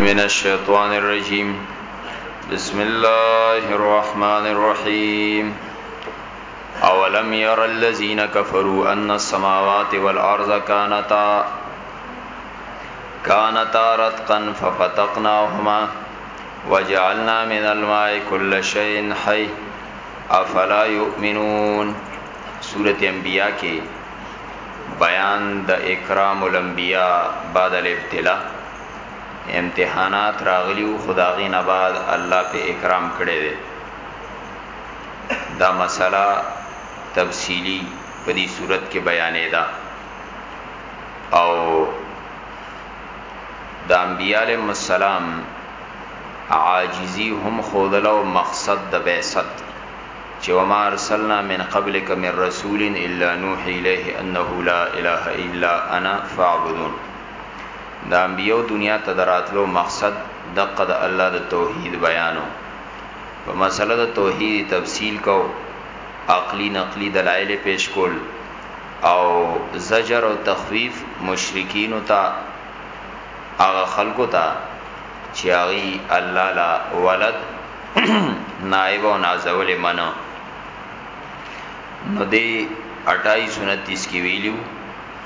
من الشيطان الرجيم بسم الله الرحمن الرحيم اولم ير الذين كفروا ان السماوات والارض كانتا كانتا رتقا ففتقناهما وجعلنا من الماء كل شيء حي افلا يؤمنون سوره انبیاء کې بیان د اکرام الانبیاء بعد الابتلاء امتحانات راغلی وو خو د هغې نه بعد الله په اکرام کړی دی دا مسله تفصیلی په دې صورت کې بیانې ده او د انبیاله مسالم عاجزی هم خودلو مقصد د بعثت چې وما ارسلنا من قبلک من رسول الا نوحي الیه انه لا اله الا انا فاعبدون د انبياؤ دنيا ته د راتلو مقصد دقه د الله د توحيد بيان ؤ. په مسئله د توحيد يې تفصيل کاؤ، عقلي نقلي دلائل يې پيش کول او زجر او تخويف مشرکينو ته، هغه خلکو ته چې هغوی الله له ولد، نائب او نازولی منه. نو دې اټائیس او نتیس کې ویلي ؤ.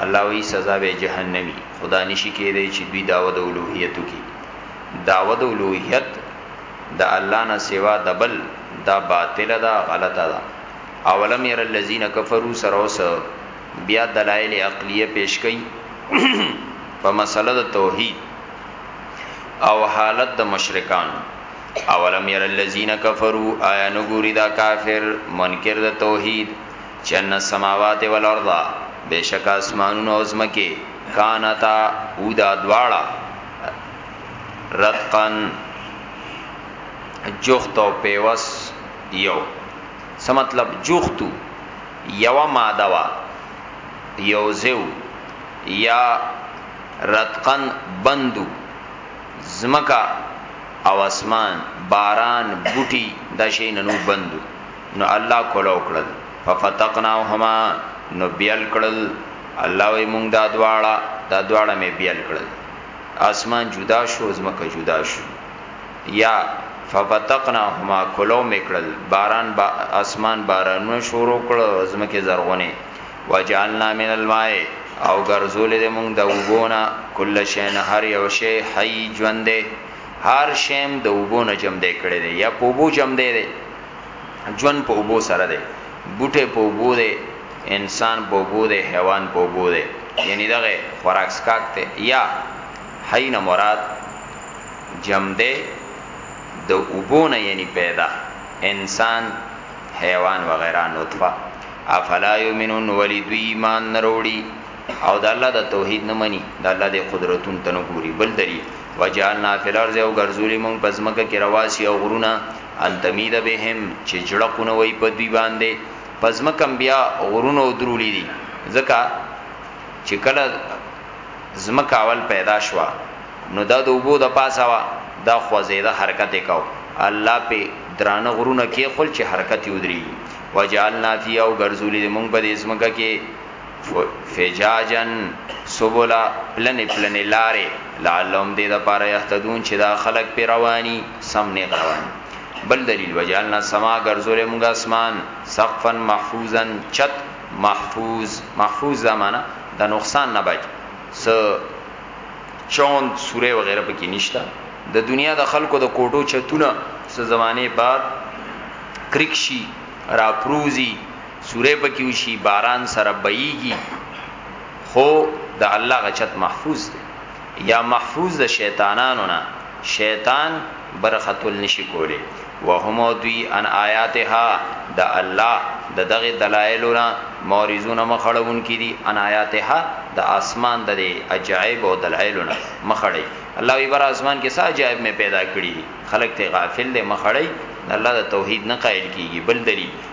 الله وی سزا به جهنمی خدا نشی کېدی چې دوی داوه د اولوهیت کی داوه د اولوهیت د الله نه سوا د بل دا باطل ده غلطه ده اولم ير الذين كفروا سروس بیا دلایل عقلیه پیش کړي په مسله د توحید او حالت د مشرکان اولم ير الذين كفروا آیا نګوري دا کافر منکر د توحید چې ان السماوات والارض بشک اسمانونو او زمکه کانتا اودا دواړه رتقن جوخت او پیوس یو څه مطلب جوختو یو ماده وا یو زیو یا رتقن بندو زمکا او اسمان باران بوټي د شي ننو بندو نو الله کولو کړل ففتقناهما نو بیل کړل الله وی مونږ دا دواړه دا دواړه می بیل کړل اسمان جدا شو زمکه جدا شو یا ففتقناهما کولو میکړل باران با اسمان بارانونه شروع کړو زمکه زرغونه وجعلنا من الماء او ګرځول دې مونږ د وګونه کله شین هر یو شی حی ژوندې هر شیم د وګونه جمع دې کړې دې یا پوبو جمع دې ژوند په اوبو سره دی بوټه په اوبو دی انسان په اوبو دی حیوان په اوبو دی یعنی دغه خوراک سکاک ته یا حین مراد جمده د اوبونه یعنی پیدا انسان حیوان وغیرہ نطفه افلا یمنون ولی دوی ایمان نروړي او د الله د توحید نه مني د الله د قدرتون تنو ګوري بل دلیل وجعلنا فی الارض او غرزولی مون پزمکه کې رواسي او غرونه ان تمید بهم چې جړقونه وای په دوی باندې پزمکم بیا غرونو درولې دي ځکه چې کله زمکه اول پیدا شوه نو دا د وبو د پاسه وا دا خوځیده حرکت وکاو الله په درانه غرونه کې خپل چې حرکت یودري وجعلنا فی او غرزولی مونږ په دې زمکه کې فجاجن سبلا پلن پلن لارې لعلهم دې د پاره یهتدون چې دا خلق پر رواني سم نه روان بل دلیل وجالنا سما ګرځولې موږ اسمان سقفا محفوظا چت محفوظ محفوظ زمانہ د نقصان نه بچ س چون سوره وغیرہ پکې نشتا د دنیا د خلکو د کوټو چتونه س زمانه بعد کرکشي راپروزی سوری پکې وشي باران سره بهيږي خو د الله غچت محفوظ دی یا محفوظ د شیطانانو نه شیطان برختل نشي کولی وهم دوی ان آیاتها د الله د دغه دلایلونه مورزونه مخړون کی دي ان آیاتها د اسمان د عجایب او دلایلونه مخړی الله وی بر اسمان کې سا عجایب می پیدا کړی دي خلق ته غافل دي مخړی الله د توحید نه قائل کیږي بل دلیل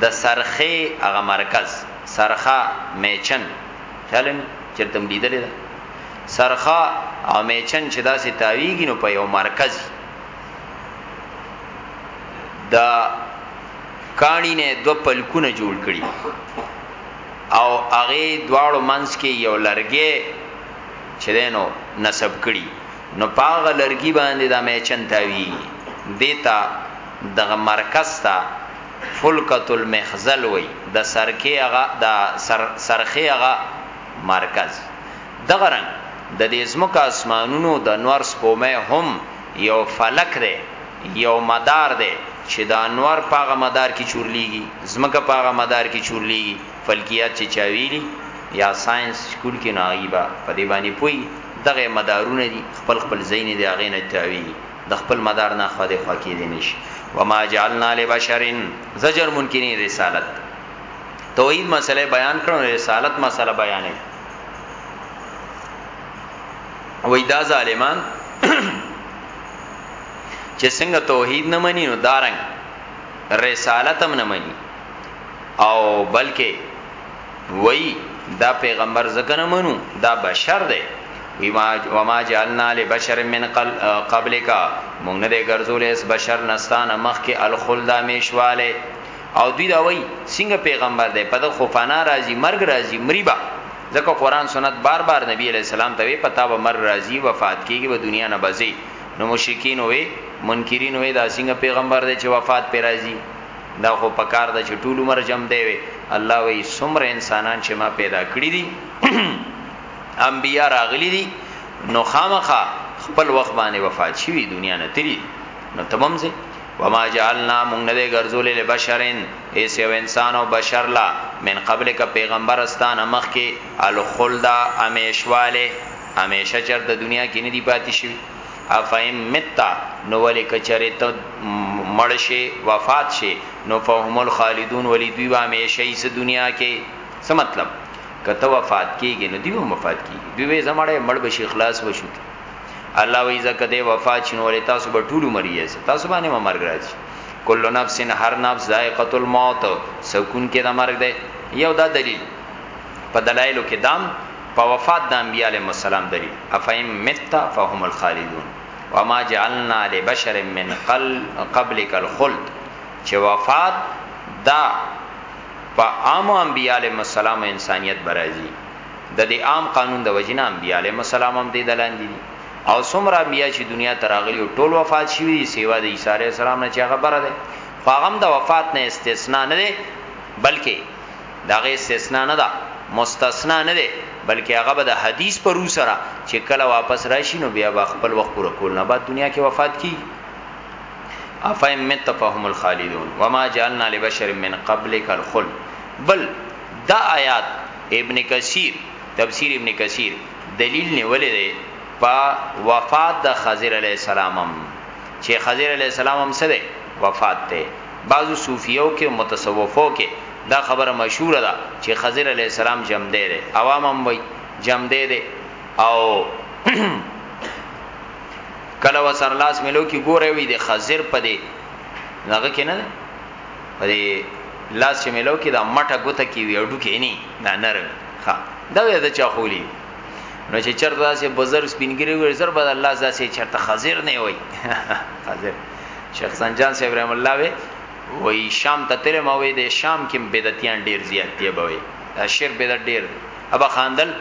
د څرخې هغه مرکز، څرخه، مېچن، خیال مې چېرته هم لیدلې ده، څرخه او مېچن چې داسې تاویږي نو په یو مرکز وي. د کاڼي نه دو پلکونه جوړ کړي او هغه دواړو منځ کې یو لرګي چې دینو نسب کړي نو پاغه لرګي باندې د میچن تاوی دیتا دغه مرکز ته فلکة المخزل وایي د سرکې هغه د سر سرخې هغه مرکز دغه رنګ د دې ځمکه اسمانونو د نور سپومه هم یو فلک دی یو مدار دی چې د انور پاغه مدار کې چورلیږي ځمکه پاغه مدار کې چورلیږي فلکیات چې چاویلی یا ساينس سکول کې ناغيبه په دې باندې پوي دغه مدارونه دي خپل خپل زین دي هغه نه تاویږي د خپل مدار نه خوا دېخوا کېدی نه شي. وما جعلنا لبشر زجر منکرین رسالت توحید مسله بیان کړو رسالت مسله بیانې وای دا ظالمان چې څنګه توحید نه مني نو دارنګ رسالت هم نه مني او بلکې وای دا پیغمبر زکه نه منو دا بشر دی وما جعلنا لبشر من قبلک مونږ نه دی ګرځولې اس بشر نستانه مخ کې الخلد میشواله او دوی دا وای څنګه پیغمبر دی په د خوفانا راځي مرګ راځي مریبا ځکه قران سنت بار بار نبی علی السلام ته وی پتا و مر راضی وفات کیږي و دنیا نه بځي نو مشرکین وی منکرین وی دا څنګه پیغمبر دی چې وفات پر راضی دا خو پکار ده چې ټول عمر جمع دی وي الله وی سمره انسانان چې ما پیدا کړی دي انبیا راغلی دي نو خامخه خپل وخت باندې وفات شي دنیا نه تری نو تمام زی وما جعلنا مونږ نه دی ګرځولې له بشرین ایس یو انسان او بشر لا من قبل ک پیغمبر استانه مخ کې الخلدا امیشواله همیشه چر د دنیا کې نه دی پاتې شي افاین مت نو ولی که چری ته مړ شی وفات شی نو فهم الخالدون ولی دوی به همیشه یی څه دنیا کی څه مطلب که ته وفات کیږی نو دوی هم وفات کیږی دوی وی زه مړ یم مړ بشی خلاص بشو الله وی زکه دی وفات شنو ولی تاسو به ټول عمر یی تاسو باندې مرګ راځي کل نفس هر نفس ذائقه الموت سکون کې د مرګ دی یو دا دلیل په دلایلو کې دام په وفات د انبیاء علیهم السلام دلیل افهم مت فهم الخالدون وما جعلنا لبشر من قل قبلك الخلد چې وفات دا په عام انبیاء علیهم السلام انسانیت برازي د دې عام قانون د وجنه انبیاء علیهم السلام هم دې دلاندې دي او څومره انبیاء چې دنیا ته راغلي ټول وفات شوي دي سیوا د عیسی علیه السلام نه چې هغه بره ده خو هغه د وفات نه استثنا نه ده بلکې دا غي استثناء نه ده مستثنا نه ده بلکې هغه به د حدیث پر سره چې کله واپس راشي نو بیا به خپل وخت پوره کول نه بعد دنیا کې وفات کی افهم مت فهم الخالدون وما جعلنا لبشر من قبلك الخل بل دا آیات ابن کثیر تفسیر ابن کثیر دلیل نیولې ده په وفات د خضر علی السلام هم چې خضر علی السلام هم سره وفات ده بعضو صوفیو کې متصوفو کې دا خبره مشهوره ده چې خضر علیه السلام جمدی دی عوام هم وای جمدی دی او کله وسر لاس ملو کې ګوره وی د خزر په دی هغه کې نه په دی لاس چې ملو کې دا مټه ګوته کې وی اډو کې نه نه نرم ها دا وی دا چا خولی نو چې چرته داسې بزر سپینګری وي زر بد الله داسې چرته خزر نه وي خزر شیخ سنجان صاحب رحم الله وی وای شام ته تل ما وې د شام کې بدعتيان ډیر زیات دی به وي دا شر بدعت ډیر دی ابا خاندل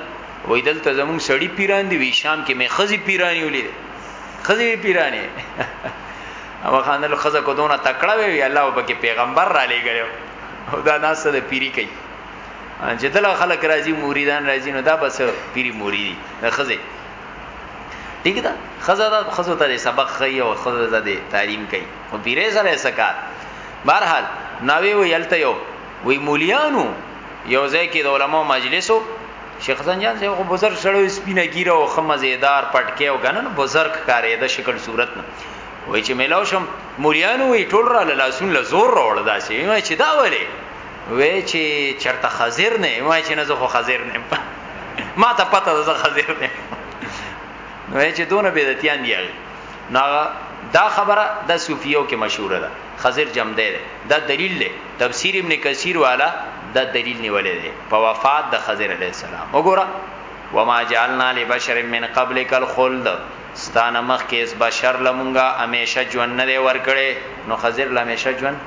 وې دلته زموږ سړی پیران دی وی شام کې مې خزي پیرانی ولید خزي پیرانی ابا خاندل خزه کو دونه تکړه وی الله وبکه پیغمبر را لېګلو او دا ناس ته پیری کوي چې دلته خلک راځي مریدان راځي نو دا بس پیری مریدي د خزه ٹھیک ده خزه ده خزه ته سبق خي او خزه ده تعلیم کوي نو پیرې سره سکار بهرحال ناوی وی یلته یو وی مولیانو یو ځای کې د علماو مجلسو شیخ حسن جان صاحب خو بزرگ سړی سپینه ګیره او خمزیدار پټکی او غنن بزرگ کارې د شکل صورت نه وای چې ملاو شم مولیانو وی ټول را لاسون له زور راوړ داسې وای چې دا ولې وای چې چرته خزر نه وای چې نه زه خو خزر نه ما ته پته ده زه خزر نه وای چې دونه بدعتيان دی نو هغه دا خبره د صوفیو کې مشهوره ده خضر جمده ده دا دلیل ده تفسیر ابن کثیر والا دا دلیل نیولې ده په وفات د خضر علی السلام وګوره وما جعلنا لبشر من قبلک الخلد ستانه مخ کې اس بشر لمونګه همیشه ژوند نه ورکړي نو خضر لمیشه ژوند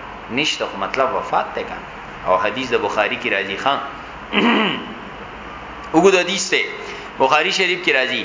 نشته خو مطلب وفات ته کان او حدیث د بخاری کې راځي خان وګورئ حدیث ته بخاری شریف کې راځي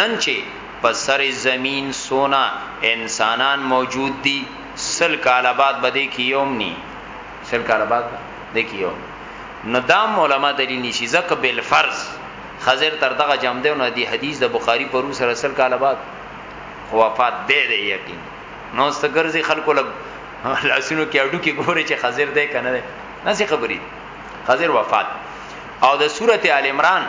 نن چه په سر زمین سونه انسانان موجود دی سل کاله بعد به دی کی یوم نی سل کاله بعد به دی کی یوم نو دا علماء دلیل نشي ځکه بل فرض خضر تر دغه جام دی نو دی حدیث د بخاری پر روس رسل کاله بعد وفات دی دی یقین نو ستګرځي خلکو لګ لاسونو کې اډو کې ګوري چې خضر دی کنه نه څه خبرې خضر وفات او د سورته ال عمران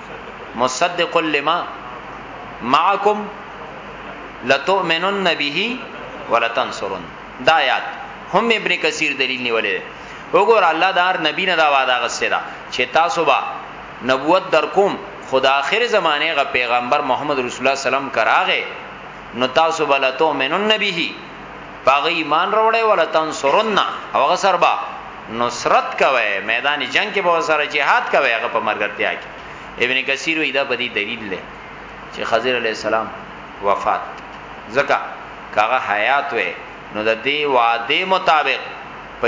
مصدق لما معکم لتؤمنن به ولتنصرن دا یاد هم ابن کثیر دلیل نیولې وګور الله دار نبی نه دا وعده غسته دا چې تاسو با نبوت در کوم خدا اخر زمانه غ پیغمبر محمد رسول الله سلام کراغه نو تاسو بلته منن نبی پاغه ایمان وروړې ولا تنصرن او هغه سر با نصرت کوي میدان جنگ کې به سره jihad کوي هغه په مرګرتیا کې ابن کثیر وی دا په دې دلیل لې چې خضر علی السلام وفات زکه کاغه حیات وې نو د دې وعده مطابق په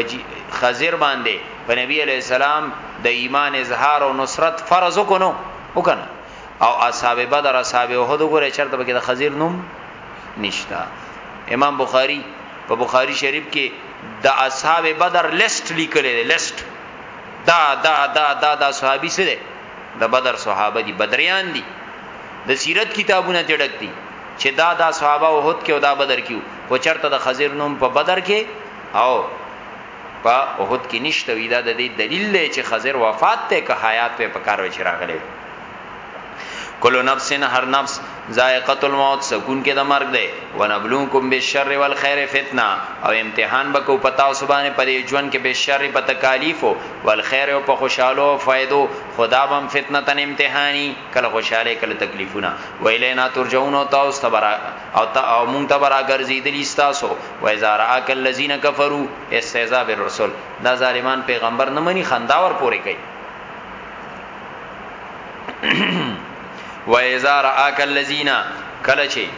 خضر باندې په نبی علی السلام د ایمان اظهار او نصرت فرض کو نو وکنه او اصحاب بدر اصحاب احد وګوره چرته بګی د خزیر نوم نشتا امام بخاری په بخاری شریف کې د اصحاب بدر لیست لیکل دی لیست دا دا دا دا دا صحابي سره د بدر صحابه دي بدریان دي د سیرت کتابونه تړک دي چې دا دا صحابه وحد کې او دا بدر کې او چرته د خزیر نوم په بدر کې او په احد کې نشته وی دا د دې دلیل دی چې خضر وفات ته که حیات په پکار وی چې راغلی کلو نفس هر نفس ذائقه الموت سکون کې د مرګ دی ونبلونکم بالشر والخير فتنه او امتحان بکو پتا سبانه پرې ژوند کې به شر په تکالیف او والخير او په خوشاله او فائدو خدا بم فتنه تن امتحاني کله خوشاله کله تکلیفونه ویلینا ترجون او تاسو تبرا او تا او مونږ ته برا ګرځیدلی تاسو و اذا راک الذين كفروا استهزاء بالرسل دا ظالمان پیغمبر نه مني خنداور پوری کوي و اذا راک الذين کله چی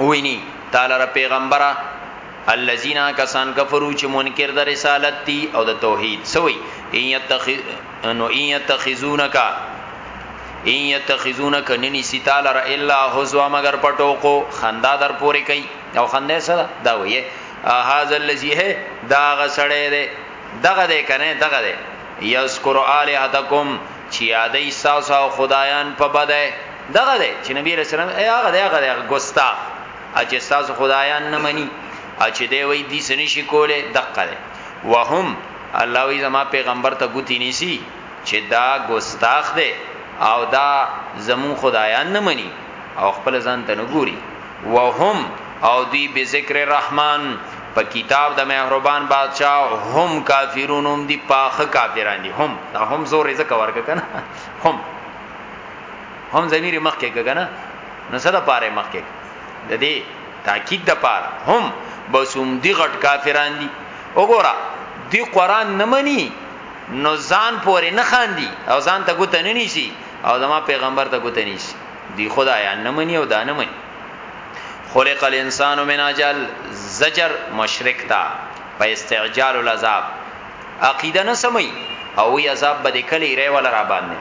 ویني تعالی را پیغمبره الذين کسان کفرو چې منکر د رسالت دي او د توحید سوی ان يتخذ انو ان يتخذونک ان یتخذونک ننی سیتال را الا حزوا مگر پټوکو خندا در پوری کوي او خنده سره دا وایي هاذا الذی ہے دا غسړې ده دغه ده کنه دغه ده یذکر الہتکم چې یادې ساس او خدایان په بده دغه ده چې نبی رسول الله ای هغه ده هغه ده ګستا اچ ساس خدایان نه مني اچ دی وای دي سنشي کوله دقه ده وهم الله وی زما پیغمبر ته ګوتی نیسی چې دا ګستاخ دی او دا زمون خدایان نه مني او خپل ځان ته نه ګوري وهم او دی به ذکر الرحمن په کتاب د مهربان بادشاہ هم کافرون هم دی پاخه کافران دي هم دا هم زور یې ځکه ورک کنه هم هم ضمیر مخ کې کنه نو سره پاره مخ کې د دې تاکید د پاره هم بس هم دی غټ کافران دي وګوره دی قران نه مني نو ځان پورې نه خاندي او ځان ته ګوت نه نیسی او زما پیغمبر ته ګوت نیسی دی خدایا نه منی او دا نه منی خلق الانسان من اجل زجر مشرک تا په استعجال العذاب عقیده نه سمي او وی عذاب به کلی ری ولا را باندې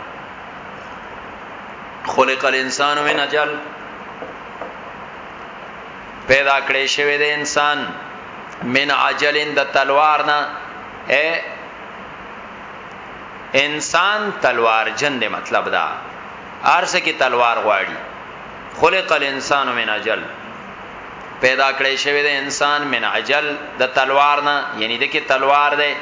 خلق الانسان من اجل پیدا کړی شوی د انسان من عجلن د تلوار نه اے انسان تلوار جن دې مطلب دا ارس کې تلوار غواړي خلق الانسان من اجل پیدا کړی شوی د انسان من عجل د تلوار نه یعنی د کې تلوار دی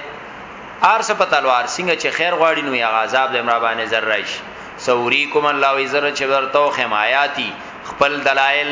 ارس په تلوار څنګه چې خیر غواړي نو یا عذاب د امرابانه زر راشي سوریکم الله وی زر چې ورته خمایاتی خپل دلایل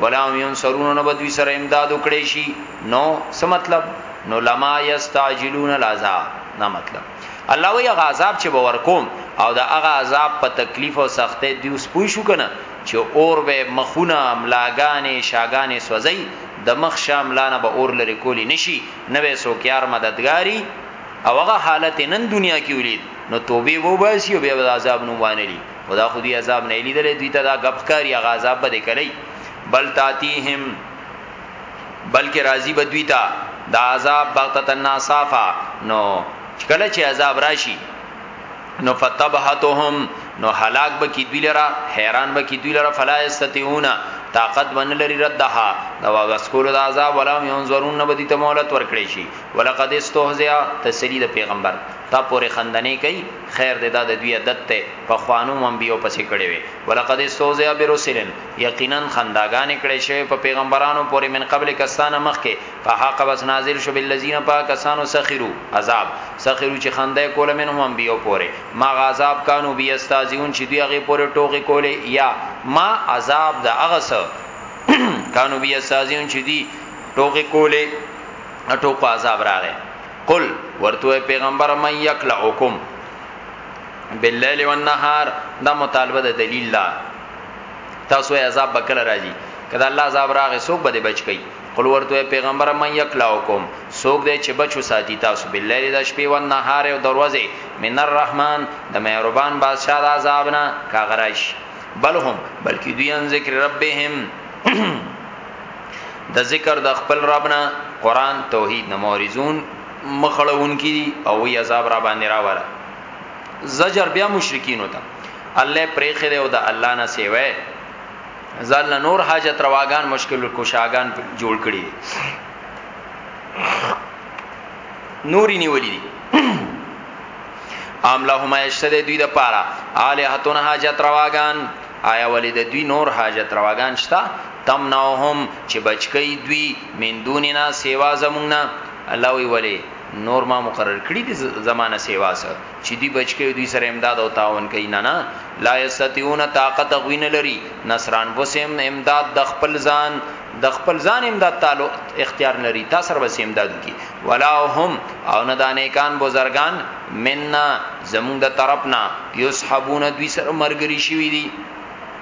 ولا هم ينصرون نو بدوی سره امداد وکړي شي نو څه مطلب نو لما يستعجلون العذاب نه مطلب الله وی هغه عذاب چې باور کوم او دا هغه عذاب په تکلیف او سختې دی اوس پوي شو کنه چې اور به مخونه املاګانې شاګانې سوځي د مخ شاملانه به اور لري کولی نشي نوې سوکیار مددګاری او هغه حالت نن دنیا کې ولید نو توبه وو باسي او بیا عذاب نو وانه خدا خو دې عذاب نه لیدل دوی ته دا غب کاری هغه عذاب به کلی بل تاتیهم بلکې راضی به دوی ته دا عذاب بغتت الناصافا نو کله چې عذاب راشي نو فتبهتهم نو هلاک به کی دوی لرا حیران به کی دوی لرا فلا استتیونا طاقت ون لري ردها دا واغس کول دا عذاب ولا ينظرون نه بدی ته مهلت ورکړي شي ولقد استهزئ تسلی د پیغمبر تا پورې خندنه کوي خیر دې دا د دوی عادت ته په خوانو منبیو پسې کړي وي ولقد استوزع برسلن یقینا خنداګان کړي شوی په پیغمبرانو پورې من قبل کستانه مخکې په حق بس نازل شو بالذین پاکستانو سخیرو عذاب سخیرو چې خندای کول منهم انبیو پورې ما غذاب کانو بیا استازیون چې دوی هغه پورې ټوکی کولی یا ما عذاب د هغه سره کانو بیا استازیون چې دوی ټوکی کولی ټوک عذاب راغی قل ورته پیغمبر من یکلعکم باللیل والنهار دا مطالبه د دلیل لا تاسو عذاب بکل راځي کله الله عذاب راغې سوک به بچ کی قل ورته پیغمبر من یکلاوکم سوک دې چې بچو ساتي تاسو باللیل د شپې و نهار او دروازه من الرحمن د مهربان بادشاہ د عذاب نه کاغراش بلهم بلکې دوی ان ذکر ربهم د ذکر د خپل رب نه قران توحید نه مورزون مخړون کی دي او وی عذاب را باندې را وره زجر بیا مشرکین وتا الله پرېخه دی او د الله نه سیوه ځل نور حاجت رواګان مشکل کوشاګان جوړ کړي دي نوري نیولې دي ام لهم اشتد دوی د پاره الہتون حاجت رواګان آیا ولې د دوی نور حاجت رواګان شته تمنعهم چې بچ کوي دوی من دوننا سیوا زمونږ نه الله وی ولی نور ما مقرر کړی دي زمانه سیوا سره چې دی بچ کوي دوی سره امداد او تعاون کوي نه نه لا یستیون طاقت غوین لري نصران وسم امداد د خپل ځان د خپل ځان امداد تعالی اختیار لري تاسو سره وسم امداد کی ولا هم او نه دانیکان بزرگان مننا زمونږ د طرفنا یسحبون دوی سره مرګري شوی دي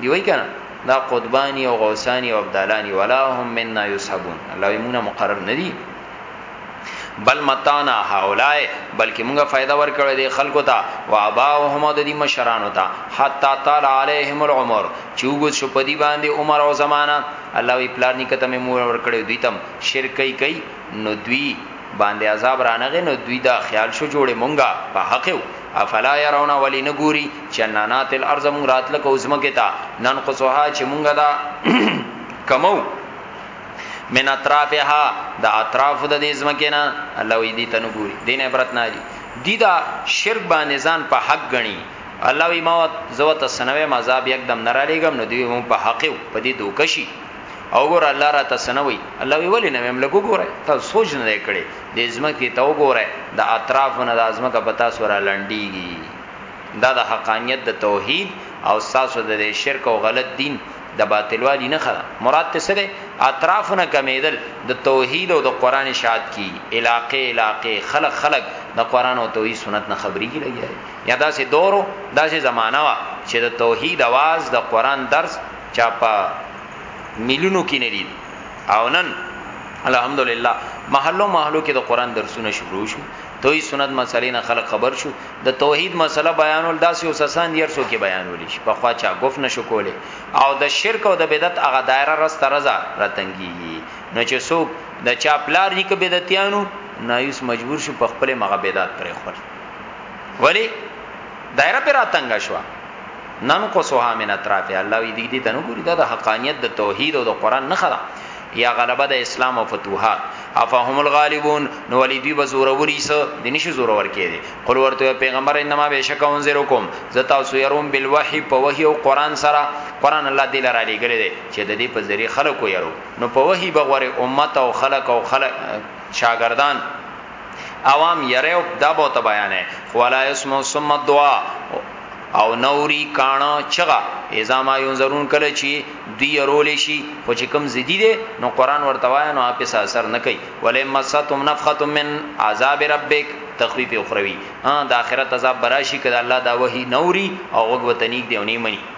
دی وای کنه دا قطبانی او غوسانی او عبدالانی ولا هم منا یسحبون الله یمونه مقرر ندی بل متانا هؤلاء بلکې موږ فائدہ ورکړې دي خلکو ته او اباهم د دې مشرانو ته حتا طال عليهم العمر چې وګت شو پدی باندې عمر او زمانہ الله وی پلار نیکته مې مور ورکړې دوی تم شرکې کوي نو دوی باندې عذاب رانغه نو دوی دا خیال شو جوړې مونږه په حق یو افلا يرون ولی نګوري چې نانات الارض مونږ راتل کو زما کتا نن قصوها چې مونږه دا کمو من اطرافها د اطراف د دې زمکینا الله وی دي تنو ګوري دین عبرت نه دي دي دا شرک باندې ځان په حق غني الله وی ما زو ته سنوي مذاب یکدم نرالیګم نو دی هم په حق په دې دوکشي او ګور الله را تسنوي الله وی ولې نه ویم لګو ګوره ته سوچ نه کړي د ازمکه ته وګوره د اطراف نه د ازمکه پتا سره لنډيږي دا د حقانيت د توحید او ساسو د شرک او غلط دین د باطلوالي نه خره مراد ته سره اطراف نه کمیدل د توحید او د قران شاد کی علاقه علاقه خلق خلق د قران او توحید سنت نه خبري کی لګي یا داسې دورو داسې زمانہ وا چې د توحید आवाज د قران درس چا په میلیونو کې نه دي او نن الحمدلله محلو محلو کې د قران درسونه شروع شو توحید سنت مسلې نه خلک خبر شو د توحید مسله بیانول داسې اوسسان دي ارسو کې بیانول شي په خوا چا غوف نشو کوله او د شرک او د بدعت هغه دایره رس ترزا راتنګي نو چې څوک د چا پلار دي کې بدعتیانو نایوس مجبور شو په خپل مغه بدعت پرې خور ولی دایره پر راتنګ شو ننقصها من اطرافها الله وی دې دې ته نګوري دا د حقانیت د توحید او د قران نه خره یا غلبه د اسلام او فتوحات افهم الغالبون نو ولی دوی به زوروري سه د نشي زورور کېدي قل ورته پیغمبر انما بشک انذرکم زتا سويروم بالوحي په وحي او قران سره قران الله دې لره لګل دي چې د دې په ذریعہ خلکو يرو نو په وحي بغور امت او خلق او خلق شاګردان عوام یره او دا بوته بیانې ولا اسمو ثم الدعاء او نوري کانا چغا اذا ما ينظرون کله چی دی رول شي خو چې کم زدي دي نو قران ورته وای نو اپ اثر نه کوي ولې مستم نفخه من عذاب ربک تخفیف اخروی ها د اخرت عذاب براشي کله الله دا وਹੀ نوري او وګ وتنیک دی او نه مني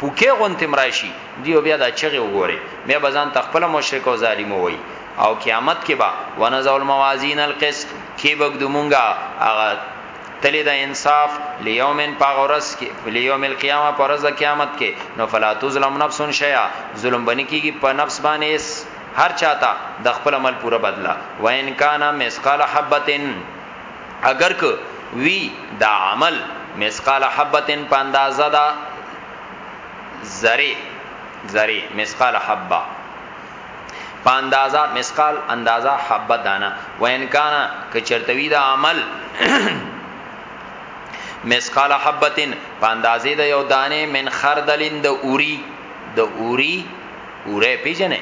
پوکې غونتې هم راشي دیو بیا دا چغې وګورې بیا به ځان ته خپل مشرک او ظالم ووایي او قیامت کې به ونزع الموازین القسط کې بګدو مونږه هغه تلې د انصاف لیومن پاغورس کې لیوم القیامه پر ورځ د قیامت کې نو فلا تظلم نفس شیئا ظلم بنی کیږي په نفس باندې هر چاته د خپل عمل پوره بدله وان کان مسقال حبتن اګر که وی دا عمل مثقال حبه په اندازه دا ذره ذره مثقال حبه په اندازا مسقال اندازا حبه دانه و ان کان ک چرتوی دا عمل مسقال حبتن په اندازې د یو دانه من خردلین د اوری د اوری اوری پیژنه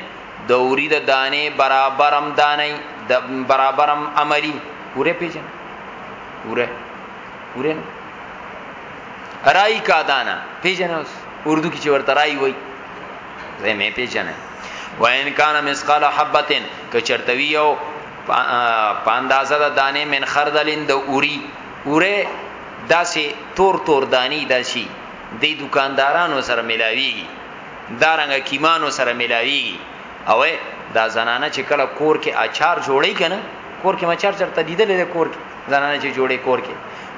د اوری د دانه برابرم دانه د برابرم عملی اوری پیژنه اوره اوره رای کا دانا پیژنه اوس اردو کې چې ورته رای وای زه مې پیژنه وان کان مسقال حبتن که چرتوی یو پاندازه د دانه من خردلین د اوری اوره داسې تور تور دانی داشي د دکاندارانو سره ملاویږي دا رنګه کیمانو سره ملاویږي او دا زنانه چې کله کور کې اچار جوړی کنه کور کې مچار چرته دیدل د کور کې زنانه چې جوړی کور کې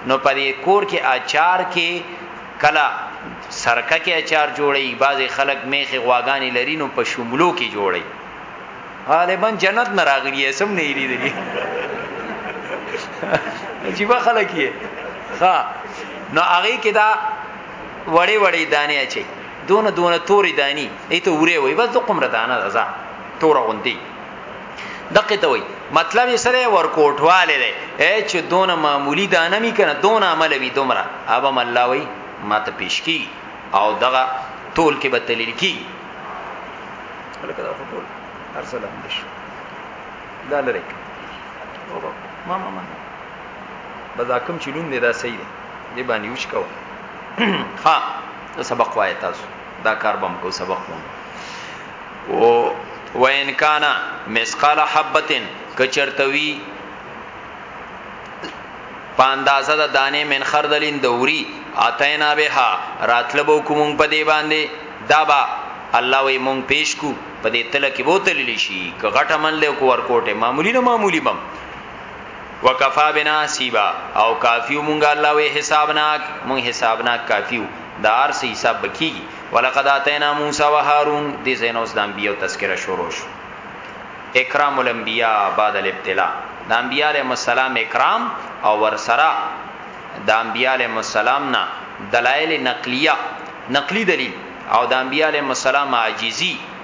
نو په دې کور کې اچار کې کلا سرکه کې اچار جوړي بعضي خلک میخي غواګانی لري نو په شملو کې جوړي غالبا جنت نه راغلی سم نه یری دی عجیب خلک یې ها نو هغه کې دا وړې وړې دانې اچي دونه دونه توري دانی ایته وره وای بس دوقمره دانه ده ځا تور غوندي دقه ته وای مطلب سره ورکوټواله ده چې دونه معمولی دانه می کنه دونه عمل وی دومره ابا الله وای ماته پیش کی او دغه تول کې به تلل کی لکه دا ټول ارسلام دش دا لری بابا ما ما ما بزاکم چلون دی دا صحیح دی دی باندې وښکاو ها سبق وای تاسو دا کار بم کو سبق مون او وین کانا مسقال حبتن کچرتوی په اندازه د دانې من خردلین دوری اتینا بها راتلبو کوم په دی باندې دابا الله وی مونږ پیش کو په دې تل کې بوتل لشي که غټه من له کو ورکوټه معمولی نه معمولی بم وکفا بنا سیبا او کافیو مونږه الله وی حسابناک مونږ حسابناک کافیو دا هر څه حساب بکیږي ولقد اتینا موسی و هارون دې زینوس د انبیو تذکرہ شروع شو اکرام الانبیاء بعد الابتلاء د انبیاء علیهم السلام اکرام او ورسره د انبیاء علیهم السلام نه دلایل نقلیه نقلی دلیل او د انبیاء علیهم السلام عاجزی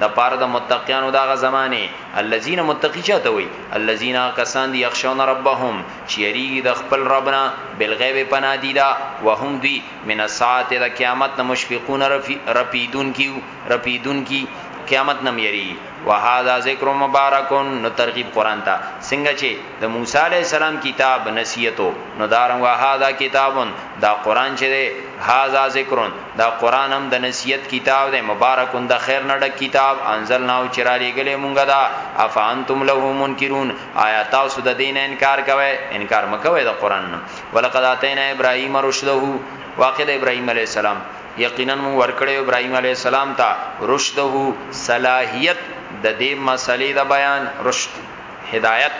د پاره د متقینو دغه زمانه الذين متقی چاته وي الذين کسان دي يخشون ربهم چيريږي د خپل ربنا بالغیب پنا دي دا وهم دوی من الساعه د قیامت نه مشفقون رپیدون کیو رپیدون کی قیامت نه مېری وهذا ذکر مبارکون نو ترغیب قران ته څنګه چې د موسی علی السلام کتاب نصیحتو نو دارنګ هاذا کتابون دا قران چې دی هاذا ذکرون دا قران هم د نصیحت کتاب دی مبارکون د خیر نه ډک کتاب انزلنا او چرالی ګلې مونږه دا افانتم له منکرون آیا تاسو د دین انکار کوئ انکار مکوئ د قران نه ولقد اتینا ابراهیم رشده واقع د ابراهیم علی السلام یقینا مو ورکړی ابراهیم علی السلام ته رشده صلاحیت د دې مسلې د بیان رشد هدایت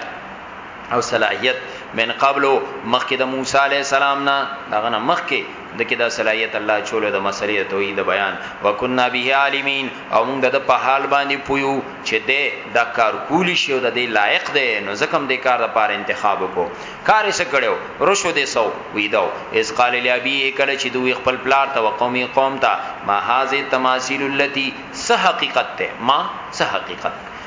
او صلاحیت من قبل مخکې د موسی علی السلام نه دغه نه مخکې د کې د صلاحیت الله چولو د مسلې توحید بیان وکنا به عالمین او موږ د په حال باندې پویو چې د د کار کولی شي او د دې لایق دی نو ځکه هم د کار د پاره انتخاب وکړو کار یې کړو رشو دې سو ویدو اس قال لابی کله چې دوی خپل پلار ته وقومي قوم ته ما هاذه تماثيل التي سه حقیقت ته ما سه حقیقت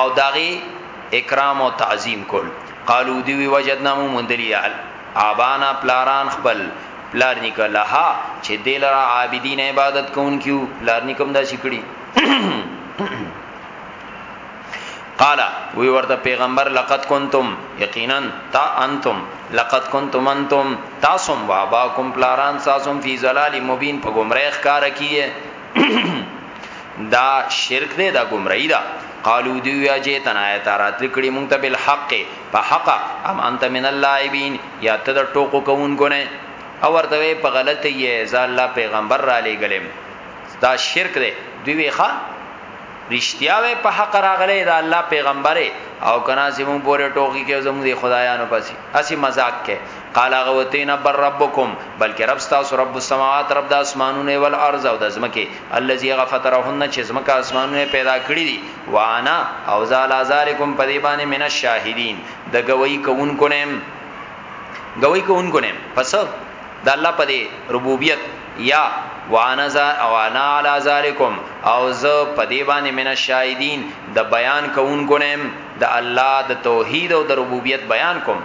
او داغي اکرام او تعظیم کول قالو دی وجدنا مو مندلی ابانا پلاران خپل پلار نیکه لها چې دلرا عابدین عبادت کوونکیو پلار نیکم دا سکړي قال وی ورته پیغمبر لقد کنتم یقینا تا انتم لقد کنتم انتم تاسم واباکم پلاران ساسم فی زلال مبین په گمراه ښکار کیه دا شرک دی دا گمراهی ده قالو دی یا جیتنا ایت راتل کړي مونږ ته بل حق په حق ام انت من اللاعبین یا ته د ټوکو کوونکو نه او ورته په غلطه یې ځا الله پیغمبر را لېګلم دا شرک دی دوی ویخه رښتیا وې په حق راغلې دا الله پیغمبره او کنا زمون پورې ټوکی کې زمون دي خدایانو پسې اسی مزاق کې قال هغه وتین بر ربکم بلکې رب تاسو رب السماوات رب د اسمانونو او الارض او د زمکه الذي غفطرهن چې زمکه اسمانونه پیدا کړی دي وانا او زال ازالکم پدیبان من الشاهدین د گوی کوونکو نیم گوی کوونکو نیم پس د الله په دی ربوبیت یا وانا ز او انا علی ذالکم او ز پدیبان من الشاهدین د بیان کوونکو نیم د الله د توحید او د ربوبیت بیان کوم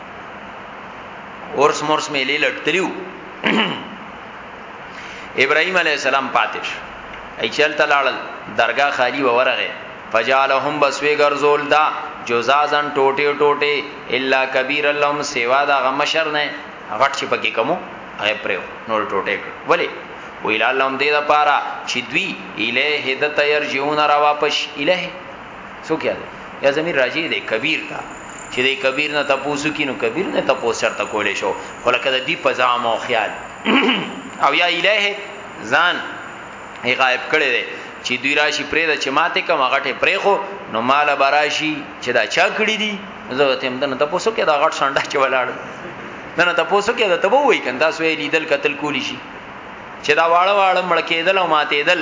اورس مورس میلې لټتلیو ابراهيم عليه السلام پاتش ای چل تلاړل درگاه خالی وورغه فجعلهم بسوی غرزول دا جزازن ټوټه ټوټه الا کبیر لهم سیوا دا غمشر نه غټ چې پکې کوم هغه پرو نور ټوټه کړ ولی ویل لهم دې دا پارا چې دوی الیه د تیر جون را واپس الیه څوک یاد یا زمير راجی دی کبیر تا چې دی کبیر نه تاسو کینو کبیر نه تاسو چرته کولې شو خلکه د دی په ځام او خیال او یا الہه ځان ای غائب کړي دي چې دوی راشي پرې د چې ماته کوم غټه پرې خو نو مال براشي چې دا چا کړی دي زه ته هم د تاسو کې دا غټ سانډه چې ولاړ نه تاسو کې دا ته وای کنده سوې لیدل قتل کولی شي چې دا واړه واړه مړ کېدل او ماتېدل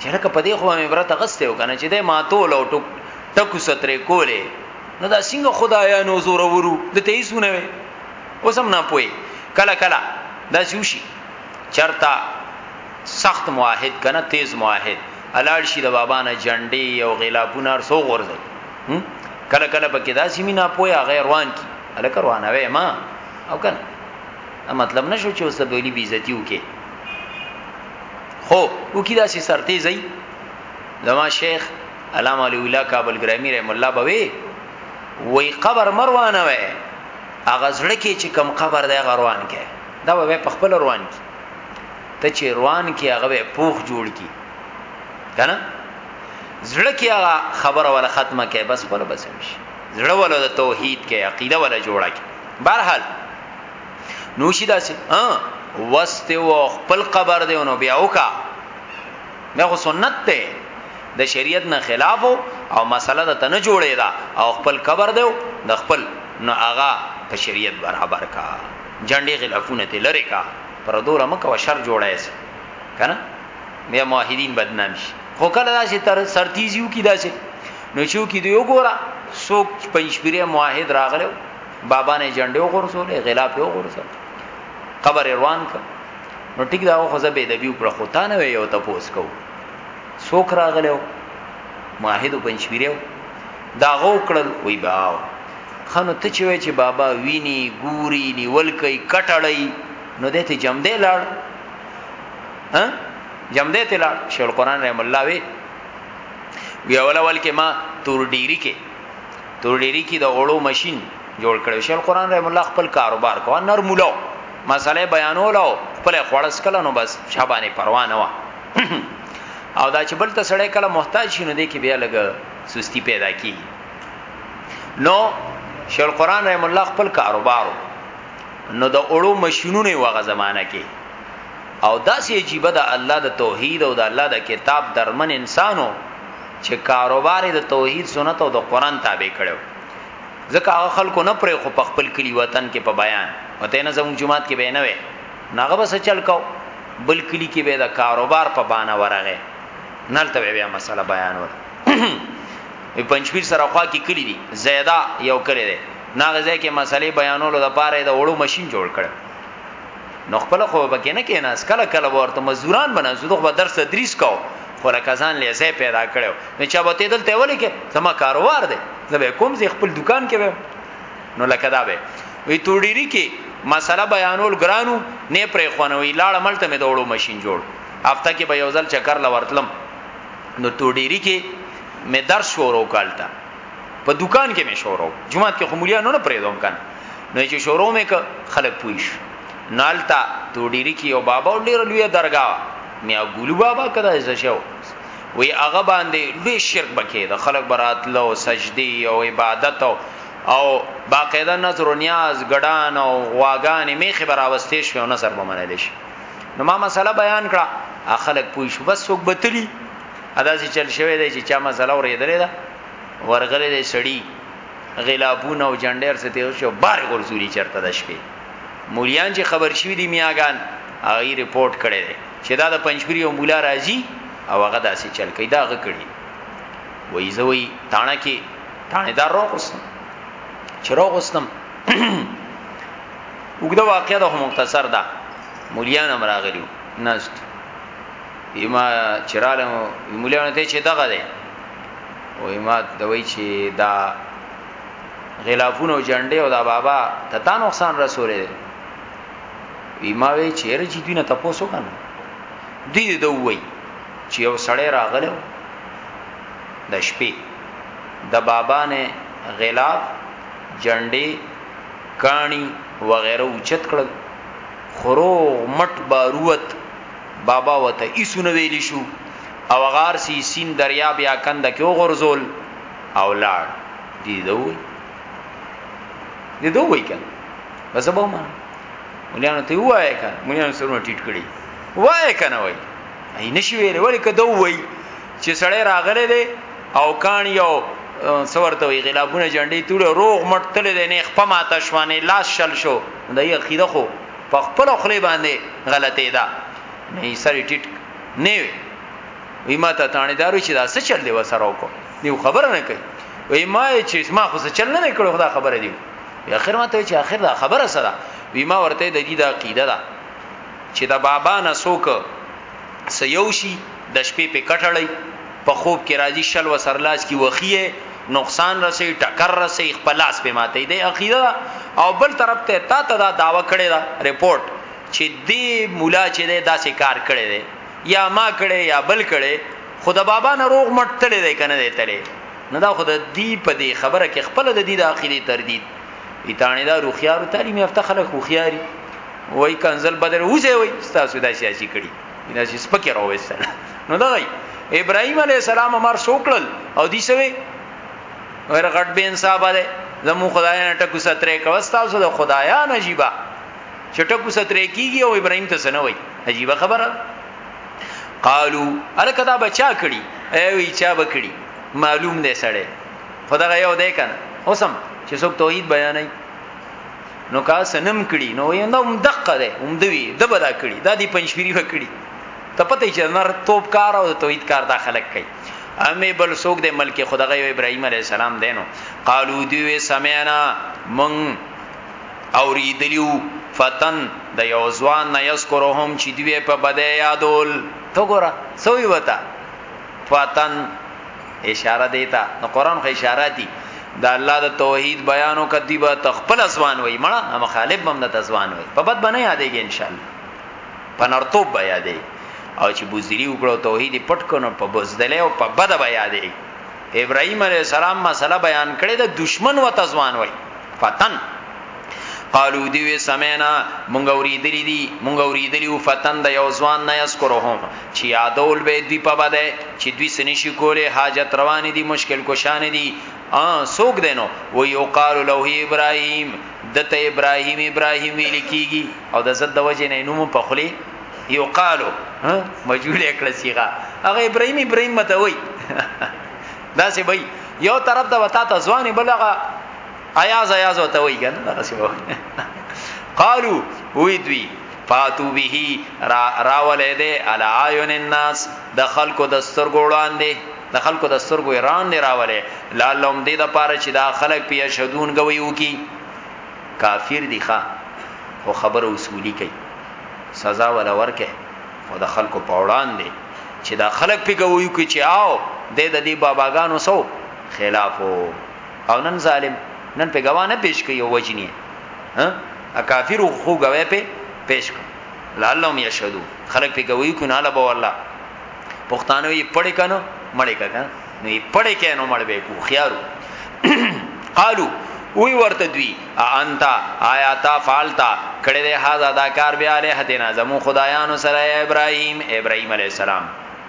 چې لکه په دې خو مې برته غسته یو کنه چې د ماتول او ټک ټکو سترې کولې نو دا څنګه خدایا نو زور ورو د تې سونه وي اوس هم نه پوي کله کله دا شوشي چرتا سخت موحد کنه تیز موحد الاړ شي د بابا نه جنډي او غلابونه سو غورځي کله کله پکې دا سیمه نه پوي غیر روان کی الک روانه وې ما او کنه مطلب نشو چې اوس د بولی بیزتیو کې خو وکي دا سي سرتي زي زما شیخ علامه علی الله کابل ګرامی رحم الله بوي وی قبر مروانه وي اغه زړه کې چې کم قبر دی غروان کې دا به په خپل روان کې ته چې روان کې هغه به پوخ جوړ کې کنه زړه کې هغه خبره ولا ختمه کې بس پر بس شي زړه ولا د توحید کې عقیده ولا جوړه کې بهرحال نو شي داسې ها وست او خپل قبر دی نو بیا وکا دا خو سنت ته د شریعت نه خلاف او مسله د تنه جوړې دا او خپل قبر دی د خپل نو آغا په شریعت برابر کا جنډې خلافونه ته لری کا پر دوره مکه و شر جوړای سي کنه بیا موحدین بدنام شي خو کله داسې تر سرتیزیو کی داسې نو چې کی دی وګوره سوک پنځپیره موحد راغلو بابا نه جنډې وغورځولې غلاف یې وغورځول قبر روان ک نو ټیک دا خو زه به د بیو پر خو تا نه یو تپوس کو سوک راغلو ماهدو پنځپیرو دا غو کړل وی باو خنو ته چې وای چې بابا ویني ګوري نیول کوي کټړی نو دې ته جمع دې لاړ ها جمع دې ته لاړ شیخ القران رحم الله وی وی اول اول کې ما تور ډیری کې تورډيري کې د اوړو ماشين جوړ کړو شل قران رحم الله خپل کاروبار کو نر مولا مسله بیانولو خپل خړس کله نو بس شابانه پروا نه و او دا چې بل ته سړی کله محتاج شونه دی کې بیا لګ سستی پیدا کی نو شل قران رحم الله خپل کاروبار نو د اوړو ماشينونه وغه زمانہ کې او داسې عجیب ده الله د توحید او د الله د کتاب درمن انسانو چې کاروبار د توحید سنت او د قران تابع کړو ځکه هغه خلکو نه پرې خو په خپل کلی وطن کې په بیان وته نه زموږ جماعت کې به نه وي ناغه بس چل کو بل کلی کې به دا کاروبار په بانه ورغه نلته بیا مسله بیان ور پنځپیر سره خوا کې کلی دي زیاده یو کلی دی ناغه ځای کې مسلې بیانولو د پاره د وړو ماشين جوړ کړ نو خپل خو به کې نه کې ناس کله کله ورته مزدوران بنا زو خو درس تدریس کو خو لکه ځان لیزه پیدا کړو نو چا به تیدل ته ولې کې زما کاروبار دی زه به کوم زی خپل دکان کې به نو لکه دا به وی تو ډیری کې مسله بیانول ګرانو نه پرې خونوي لاړ ملته مې دوړو ماشين جوړ هفته کې به یو ځل چکر لورتلم نو تو ډیری کې مې درس شروع کالتا په دکان کې مې شروع جمعه کې خمولیا نه پرې دوم کنه نو چې شروع مې ک خلک پوښ نالتا تو ډيري کې یو بابا ډیر لوی درگاه میا ګلو بابا کدا ز شو وی هغه باندې لوی شرک بکې د خلک برات لو سجدي او عبادت او او باقاعده نظر و نیاز ګډان او غواګان می خبر اوستې شو نظر به منل شي نو ما مسله بیان کړه اخلک پوي شو بس څوک بتلی ادا چې چل شوی دی چې چا مسله ورېدلې ده ورغلې دی سړی غلابونه او جنډیر څه تیر شو بار ورزوري چرته د شپې مولیان چې خبر شوی دی میاګان هغه رپورت کړي دي چې دا د پنځپری او مولا راځي او هغه داسې چل کوي دا غ کړي وای زوی تاڼه کې تاڼه دار روغستم چې روغستم وګدا واقعیا د مختصر ده مولیان هم راغلیو نست یما چرالم مولیان ته چې دغه ده او ما دوی چې دا غلافونه او جنډې او دا بابا ته تا نقصان رسولې وی ما وی چیرې چې دوی نه تاسو کنه دوی دې دوی چې یو سړی راغلو د شپې د بابا نه غلاف جنډې کانی وغیرہ اوچت کړل خرو مټ باروت بابا وته ایسو نه ویلی شو او غار سی سین دریا بیا کند کې وغورځول او لاړ دی دوی دی دوی کنه بس به ما مولانو ته وایې کنه مولانو سرونه ټیټ کړی وایې کنه وای ای نشي ویلې ولی که دوی چې سړی راغله دی او کان یو سورته وی غلابونه جنډې توله روغ مټ تل دی نه خپه ماته شوانه لاس شل شو دای عقیده خو په خپل خلی باندې غلطه ده مې سری ټیټ نه وي وی ما ته تانه دارو چې دا څه چل دی وسره وکړ دیو خبر نه کوي وی ما چې ما خو څه چل نه کړو خدا خبره دی اخر ما ته چې اخر دا خبره سره وی ما ورته د دې د عقیده ده چې دا بابا نه سوک څه یو شي د شپې په کټړی په خوب کې راځي شل و سرلاس کی وخیه نقصان رسي ټکر رسي خپل لاس په ماته دی عقیده او بل طرف ته تا ته دا داوا کړی دا رپورت چې دی مولا چې دی داسې کار کړی دی یا ما کړی یا بل کړی خدا بابا نه روغ مټ تللی دی کنه دی تللی نه دا خدا دی په دی خبره کې خپل د دې د عقیده تردید ایتانه دا روخيار تعلیم یافته خلک خوخياري وای کنزل بدر وځي وای تاسو دا سیاسي کړي دا چې سپکه راوېستل نو دا وای ابراهيم عليه السلام امر سوکل او دي سوي ور غټ به انصاف ده زمو خدای نه ټکو سترې کوستا اوس د خدایا نجيبا چې ټکو سترې کیږي او ابراهيم ته سنوي عجیب خبره قالو الکه دا بچا کړي ایوی چا بکړي معلوم دی سړی خدای یو دی کنه اوسم چې څوک توحید بیانای نو کا سنم کړي نو یې نو مدقه ده هم دوی د بدا کړي دا دی پنځپيري وکړي ته پته چې نر توپ کار او توحید کار دا خلک کوي امه بل سوق د ملک خدغه ابراهيم عليه السلام دینو قالو دی وی سمعنا من اوریدلیو فتن د یو ځوان نه یذکرهم چې دی په بده یادول تو ګره سوی وتا فاتن اشاره دیتا نو قران خو اشاره دي دا الله د توحید بیان او کتیبه تخپل ځوان وای مړه مخالف بم د ځوان وای په بد بنه یادېږي ان شاء الله پنرتوب به یادې او چې بوزری وکړو توحید پټ کونو په بوزدل او په بد به یادې ابراهیم علیه السلام مسله بیان کړې د دشمن و تزوان وای فتن قالو دی وی سمینا مونږ اوریدلی دی مونږ اوریدلی او فتن د یو ځوان نه یذکرهم چې یادول به دوی په بده چې دوی سنې شي کوله حاجت روان دي مشکل کوشان دي ا سوق دینو و یو قال له ابراهیم دته ابراهیم ابراهیم ویل کیږي او د زد د وجه نه نوم په خلی یو قالو مجبور کړه سیغه هغه ابراهیم ابراهیم متوي دا سه بای یو طرف د وتا ته ځواني بلغه ایاز ایاز وته وای کنه دا څه وای قالو وی دوی فاتو به را راولې دې علی عیون الناس د خلکو د سترګو وړاندې د خلکو د سترګو ایران دی راولې لالم دې د پاره چې دا خلک پیا شدون غوي وکي کافر دی ښا او خبر اصولی کوي سزا ولا ورکه او د خلکو په وړاندې چې دا خلک پی غوي کوي چې آو دې د دې باباګانو سو خلاف وو او نن ظالم نن په گواه نه پیش کوي او وجنی ها ا کافر خو گواه په پیش کوي لعلهم یشهدو خلک په گوي کو نه لا بو الله پښتانه یې پړې کنو مړې کګه نو یې پړې کینو مړ به کو خيارو قالو وی ورته دوی انت آیا تا فالتا کړه دې هاذا دا کار بیا له هدینا زمو خدایانو سره ابراهیم ابراهیم علی السلام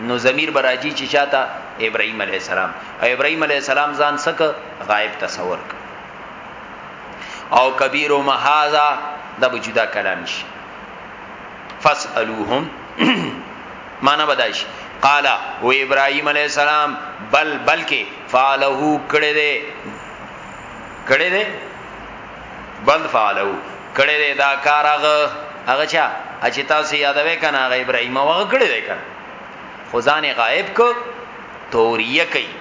نو ضمیر براجی چې چاته ابراهیم علی السلام او ابراهیم علی السلام ځان سک غائب تصور ک او کبیر و مهذا دا به جدا کلام شي فاسالوهم معنا بدایش قال و ابراهيم عليه السلام بل بلکې فعله کړه دې کړه دې بل فعله کړی دی دا کار هغه هغه چا چې تاسو یادوي کنه هغه ابراهیم هغه کړی دی کنه خو ځان غائب کو توریه کوي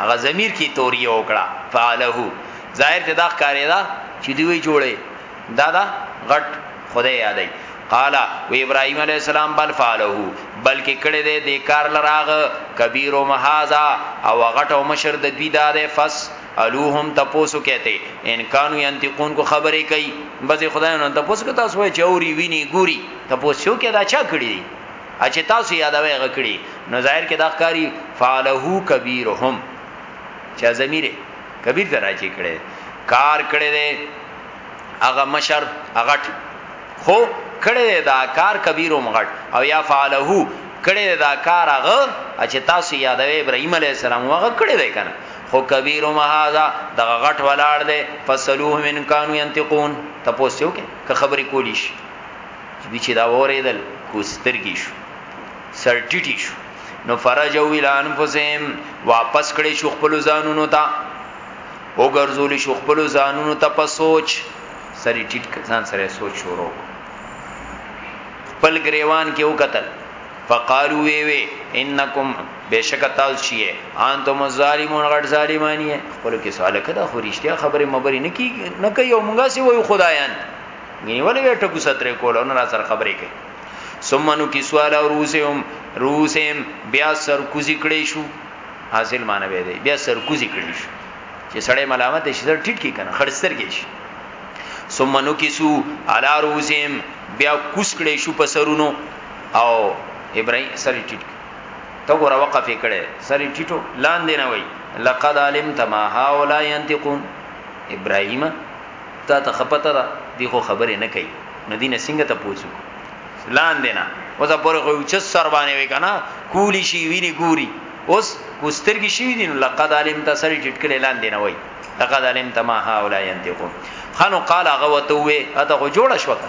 هغه ضمیر کی توریه وکړه فعله ظاهر ته دا کاری دا چې دوی جوړي دا دا غټ خدای یادای قال و ابراهيم عليه السلام بل فعله بلکې کړه دې د کار لراغ کبیر او محازا او غټ او مشر د دوی دا ده فس الوهم تپوسو کته ان کانو ينتقون کو خبرې کوي بځې خدای نو تپوس کو تاسو وای چوري ویني ګوري تپوسو کې دا چا کړی دی اچ تاسو یادوي غکړي نو ظاهر کې دا ښکاری فعلهو کبیرهم چا زمیره کبیر دراجی کړي کار کړي دی هغه مشر هغه خو کړي دا کار کبیرهم غټ او یا فعلهو کړي دا کار هغه چې تاسو یادوي ابراهيم عليه السلام هغه کړي دی کنه خو کبیرهم هذا دغه غټ ولاړ دی فصلوهم ان كانوا ينطقون تپوس یو کې که خبرې کولی شي دوی چې دا وریدل کوسترګی شو سرټیټی شو نو فرجو الى انفسهم واپس کړي شو خپل ځانونو ته او ګرځول شو خپل ځانونو ته په سوچ سری ټیټ ځان سره سوچ شروع خپل گریوان کې وکتل فقالو وی وی انکم بشک تاسو چی انتم الظالمون غټ ظالمان یې خپل کې سوال کړه خو رښتیا خبره مبرې نه کی نه کوي او مونږه سی وایو خدایان یې ولې وی ټکو ستره کول نو را سره خبرې کوي ثم نو کی سوال او روسهم روسهم بیا سر کوزی کړی شو حاصل معنی به دی بیا سر کوزی کړی شو چې سړی ملامت شي سر ټیټ کی کنه خړستر کې شي ثم نو کیسو علا روسهم بیا کوس کړی شو په سرونو او ابراهيم سری ټیټ ته ګور وقفه کړي سری ټیټو لاندې نه وای لقد علمت ما هؤلاء ينتقون ابراهيم تا ته خپته ده دی خو خبرې نه کوي ندینه څنګه ته پوسو لاندې نه اوس پورې خو چې سر باندې وې کنه کولی شي ویني ګوري اوس کوسترګي شي دي لقد علمت سری ټیټ کړي لاندې نه وای لقد علمت ما هؤلاء ينتقون خانو قال غوتوه اته جوړ شوکه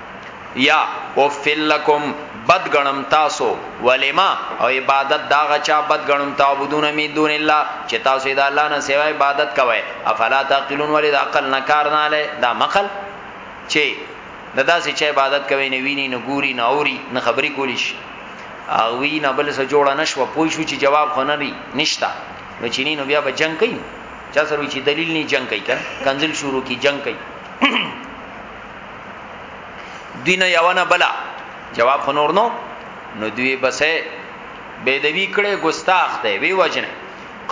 یا اوفل لکم بد غنم تاسو ولما او عبادت دا غچا بد غنم تعبدون می دون الله چې تاسو د الله نه سوا عبادت کوئ افلا تعقلون ولید عقل نه کار نه لای دا مقل چې د داسې چې عبادت کوي نه ویني نه ګوري نه اوري نه خبري کولی شي او وی نه بل سره جوړ نه شو پوه شو چې جواب خنري نشتا نو چینی نو بیا به جنگ کوي چا سره چې دلیل نه جنگ کوي کنځل شروع کی جنگ کوي دین یو نه بلا جواب خنور نو نو دوی بسې بیدوی کړي ګستاخ دی وی وجنه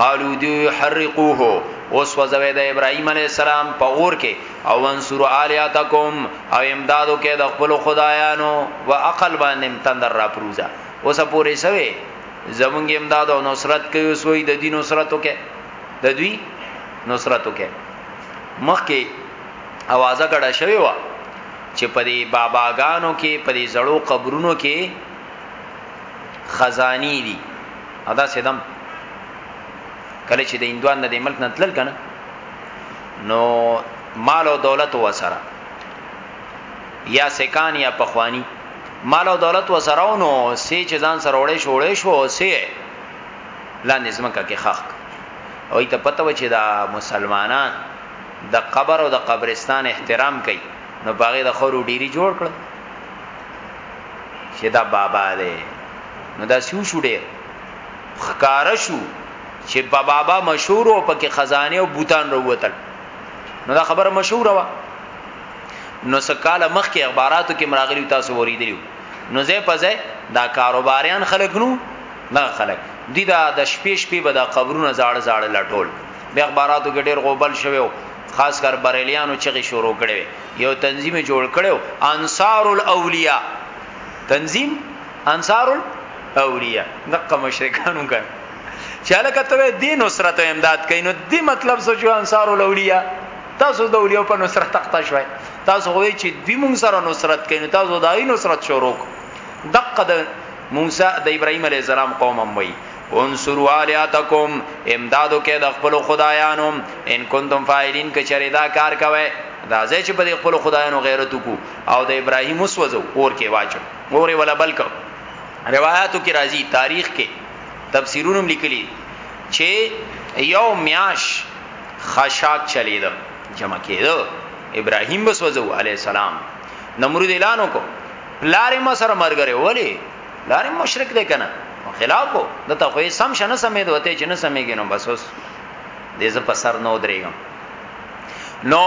قالو دی حرقوه اوس وزوی د ابراهیم علی السلام په اور کې او انصر الیاتکم او امدادو کې د خپل خدایانو واقل باندې تندر را پروزا اوس پورې سوي زمونږ امداد او نصرت کوي اوس وی د دین نصرتو کې د دوی نصرتو کې مخکې اوازه ګډه شوی و چې په دې باباګانو کې په دې زړو قبرونو کې خزانی دي ادا سیدم کله چې د اندوان نه د ملک نه تلل کنه نو مال او دولت وسره یا سکان یا پخوانی مال او دولت وسره نو سې چې ځان سره وړې شوړې شو سې لاندې زمکه کې خخ او ته پته و چې دا مسلمانان د قبر او د قبرستان احترام کوي نو باغې د خورو ډيري جوړ کړ چې دا بابا دی نو دا سیو شو ډیر خکار شو چې په بابا مشهور او پکې خزانه او بوتان وروتل نو دا خبره مشهور وا نو سکاله مخ کې اخباراتو کې مراغلی تاسو وریدلیو نو زه پځه دا کاروباریان خلک نو نه خلک دي دا د شپې شپې به دا قبرونه زاړه زاړه لټول به اخباراتو کې ډېر غوبل شوی او خاص کر بریلیانو چغې شروع کړې یو تنظیم جوړ کړو انصار الاولیاء تنظیم انصار الاولیاء دغه مشرکانو کړ چې الکه ته دین نصرت او امداد کینو دې مطلب څه جو انصار الاولیاء تاسو د اولیاء په نصرت تخته شوي تاسو وایي چې دوی مونږ سره نصرت کینو تاسو دای نصرت شروع دغه د موسی د ابراهیم علی السلام قوم هم وایي انصروا الیاتکم امداد وکړئ د خپل خدایانو ان کنتم فاعلین که چری دا کار کوي دا ځای چې په خپل خدایانو غیرت وکړو او د ابراهیم وسوځو اور کې واچو اور ولا بلک روایتو کې راځي تاریخ کې تفسیرونو لیکلي چې یو میاش خشاک چلیدو جمع کېدو ابراهیم وسوځو علی السلام نمرود اعلان وکړو پلار ما سره مرګره ولی دار مشرک دی کنه خلاف وو د ته خو سم شنه سمې دوته چې نه سمېږي نو بس اوس دې ز په سر نو درېږم نو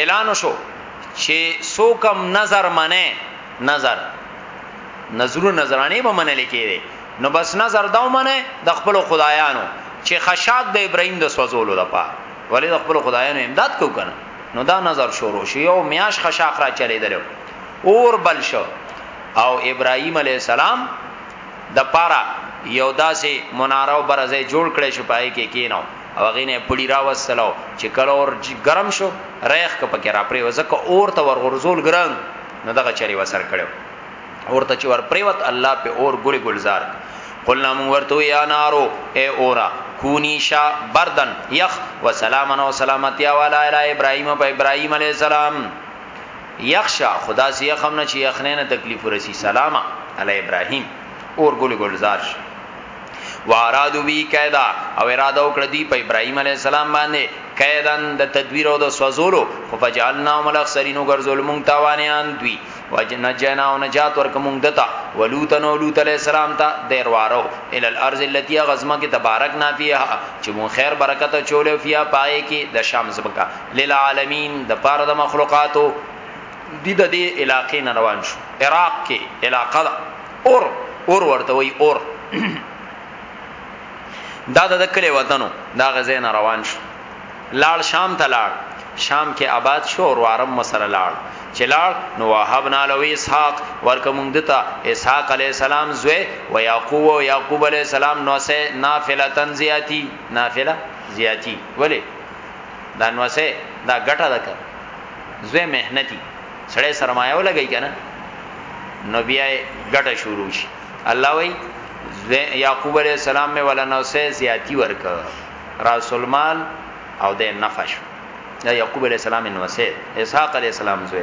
اعلان شو چې سوکم نظر منه نظر نظر نظرانه به منل کېږي نو بس نظر دا منه د خپل خدایانو چې خشاک د ابراهیم د سوزولو لپاره ولې د خپل خدایانو امداد کو کنه نو دا نظر شروع شو یو میاش خشاک را چلیدل اور بل شو او ابراهيم عليه السلام د پاره یو داسې مناره او برځه جوړ کړي شو پای کې کینو او غینه پړی را وسلو چې کله اور ګرم شو ریخ ک پکې را پرې وزکه اور ته ورغورزول ګران نو دغه چری وسر کړو اور ته چې ور پریوت الله په اور ګل گلزار قلنا من ورتو یا نارو اے اورا کونی شا بردن یخ و سلامن و سلامتی والا الی ابراهیم و ابراهیم علیہ السلام یخشا خدا سی یخم نه چی یخنه نه تکلیف رسی سلاما علی ابراهیم اور ګل ګلزار شي وارادو بی قاعده او اراده وکړه دی په ابراهیم علی السلام باندې قیدن د تدبیر او د سوزولو خو فجعلنا ملک سرینو ګرځول مونږ تاوانیان دوی وجنجنا او نجات ورک مونږ دتا ولوت نو لوط علی السلام ته دیروارو ال الارض التي غزمه کې تبارک نافیه چې مون خیر برکت چولې فیا پای کې د شام زبکا للعالمین د پاره د مخلوقاتو دی د دې علاقې نه روان شو عراق کې علاقه ده اور اور ورته وی اور دا د کلی وطنو دا غزې نه روان شو لاړ شام ته لاړ شام کې آباد شو او وارم مسره لاړ چې لاړ نو وهبنا له اسحاق ورکه مونږ دته اسحاق علی السلام زوی و یعقوب او یعقوب علی السلام نو سه نافله تنزیاتی نافله زیاتی ولی دا نو سه دا ګټه ده که زوی مهنتي سړی سرمایه ولګی کنه نو بیا ګټه شروع شي الله وی یعقوب علیہ السلام می ولا نو سه زیاتی ورک راس المال او د نفش دا یعقوب علیہ السلام نو سه اسحاق علیہ السلام زوی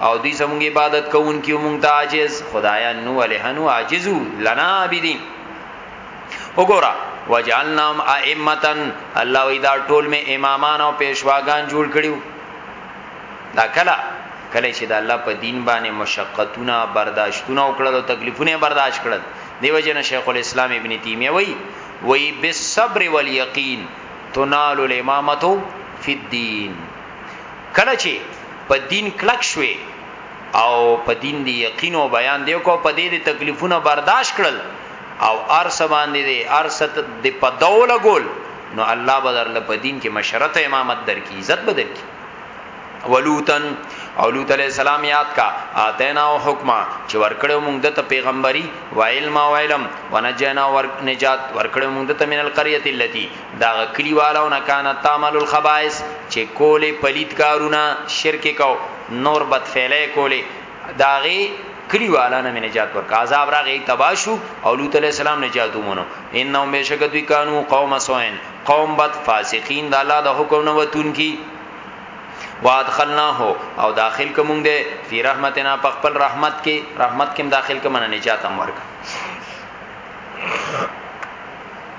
او دوی زمونږ عبادت کوونکي مونږ ته عاجز خدایا نو الہنو عاجزو لنا عبدین وګوره وجعلناهم ائمتن الله وی دا ټول می امامان او پیشواګان جوړ کړیو دا کلا کله چې د الله په دین باندې مشقتونه برداشتونه وکړل او تکلیفونه برداشت کړل دیو جن شیخ الاسلام ابن تیمیه وی وی بالصبر والیقین تنال الامامه فی الدین کله چې په دین کلک شوي او په دین دی یقین او بیان دی کو په دې د تکلیفونه برداشت کړل او ارس باندې دی ارست د په دوله ګول نو الله بدر له په دین کې مشرت امامت درکې عزت بدر کې ولوتن او لوط علیہ السلام یاد کا اتینا او حکما چې ورکړو موږ د ته پیغمبري و علم او علم ونجینا ور نجات ورکړو موږ د ته من القريه التي داغه کلی والو نه کان تعمل الخبائس چې کولې پلیت کارونه شرک کو نور بد فعلې کولې داغه کلی والا نه نجات ورک عذاب راغی تباشو او لوط علی السلام نجات ومنو انه مشک دوی کانو قوم سوین قوم بد فاسقین د الله د حکم نه وتون کی وادخلناه او داخل کوم دې فی رحمتنا په خپل رحمت کې رحمت کې داخل کوم نه نجات امر کا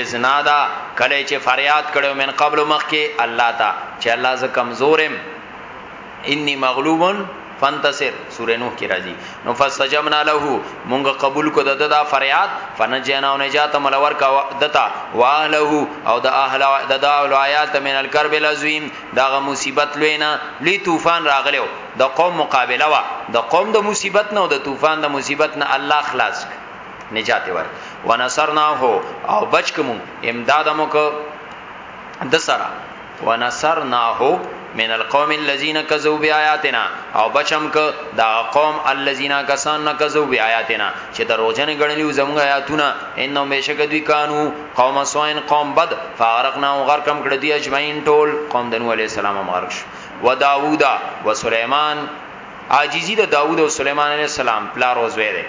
ازنادا کله چې فریاد کړو من قبل مخکي الله تا چې الله ز کمزورم انی مغلوبن فانتصر سوره نوح کې راځي نو فاستجبنا له مونږ قبول کو د دا فریاد فنجینا او نجات ملور کا دتا واهله او د اهل د دا آیات من الکرب العظیم دا مصیبت لوینا لی طوفان راغلو د قوم مقابله وا د قوم د مصیبت نه او د طوفان د مصیبت نه الله خلاص نجات ور ونصرناه او بچ کوم امداد مو کو د سره ونصرناه من القوم الذين كذبوا بآياتنا او بچم ک دا قوم الذين كسان كذبوا بآياتنا چې دروژن غړنیو زموږ آیاتونه انه مشک دوی کانو قوم سوین قوم بد فارقنا غرقم کړ دی اجمعین ټول قوم د نوح علی السلام غرق شو و داوود و سليمان عاجزی د داوود او سليمان علی السلام پلار او زوی دی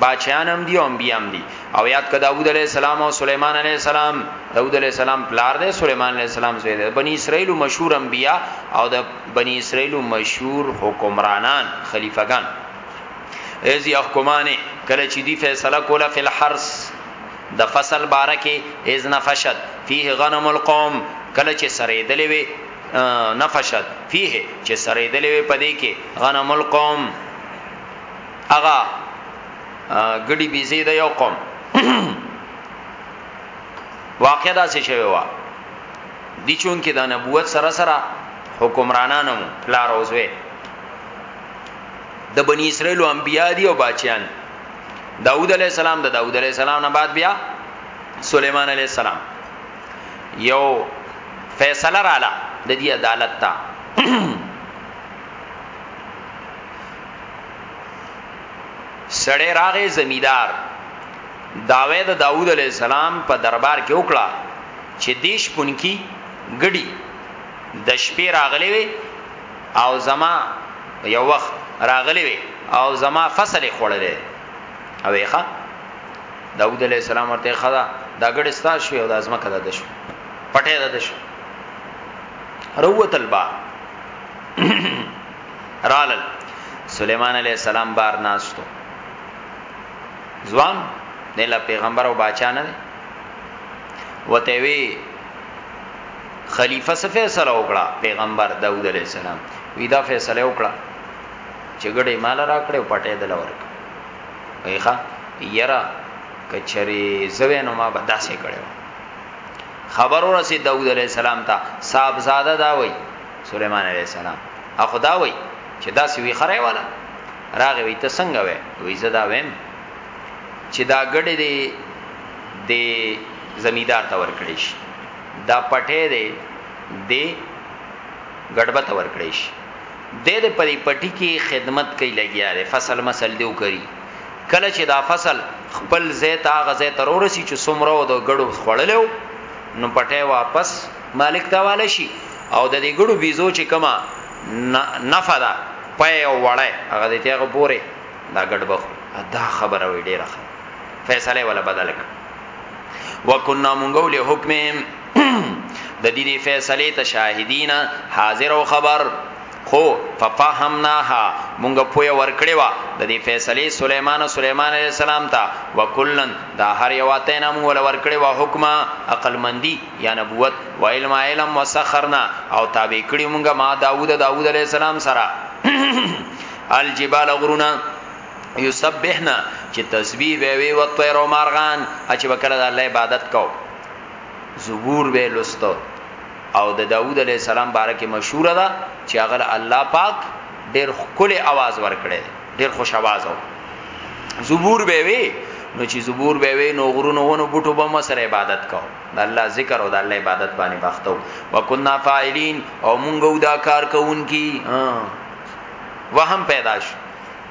باچیان هم دی او انبیا هم دی او یاد کړه داوود علی السلام او سليمان علی السلام داوود علی السلام پلار دی سليمان علی السلام زوی دی بنی اسرائیل مشهور انبیا او د بنی اسرائیل مشهور حکمرانان خلیفګان ازي احکمانه کله چې دی فیصله کوله فل حرس د فصل بارکه از نفشت فيه غنم القوم کله چې سره دلې وي نفشت فيه چې سره دلې وي پدې کې غنم القوم هغه ګډي بيزي د یو قوم واقع دا څه شوی و دي چون کې د نبوت سره سره حکمرانانو پلار اوزوي د بنی اسرائیل انبیا دي او بچیان داوود علی السلام د داوود علی السلام نه بعد بیا سليمان علی السلام یو فیصله رااله د دې عدالت ته سړی راغې زمیدار داوی د داوود علی السلام په دربار کې وکړه چې دیش پونکی ګډي د شپې راغلې وي او زما یو وخت راغلې وي او زما فصل خړلې او ښه داوود علی السلام ورته خدا دا ګډ ستا شو او د ازمه کده د شو پټه ده د شو روت البا رالل سليمان عليه السلام بار ناستو ځوان نه لا پیغمبر او بچا نه وته وی خلیفہ څه فیصله وکړه پیغمبر داوود علیه السلام وی دا فیصله وکړه چې ګډه مال راکړې او پټې دل ورک ویخه یرا کچری زوی نو ما بداسه کړو خبر ورسې داوود علیه السلام ته صاحب زاده دا وای سليمان عليه السلام اخو دا وای چې دا سوي خره والا راغه وي ته څنګه وې وې زدا ویم چې دا ګډې دې د زمیدار ته ورکړې شي دا پټې دې د ګډبه ته ورکړې شي د دې پرې پټي کې خدمت کوي لګیا دی فصل مسل دیو کوي کله چې دا فصل خپل زیت هغه زیت ترورسي چې سمرو د ګړو خړلو نو پټه واپس مالک تاواله شي او د دې ګړو بيزو چې کما نفع ده پي او وړای هغه دې تیغه پوره دا ګډ بخ دا خبره وی ډیره فیصله ولا بدل ک وکنا مونږ له حکم د دې دې فیصله ته شاهدین حاضر او خبر خو ففهمناها مونږ پوی ورکړې وا د دې فیصله سليمان او سليمان عليه السلام ته وکلن دا هر یو ته نه مونږ ورکړې وا حکما عقل مندي یا نبوت و علم علم وسخرنا او تابع کړی مونږه ما داوود داوود علی السلام سره الجبال غرونا یسبحنا چې تسبیح به وی او طیر او مارغان چې وکړه د الله عبادت کو زبور به لستو او د داوود علی السلام باره کې مشهور ده چې هغه الله پاک ډیر خپل आवाज ورکړي ډیر خوش आवाज او زبور به وی نو چې زبور به وی نو غرونو ونو بوټو به مسره عبادت کو د الله ذکر او د الله عبادت باندې بختو وکنا فاعلین او مونږو دا کار کوونکی وهم پیدا شو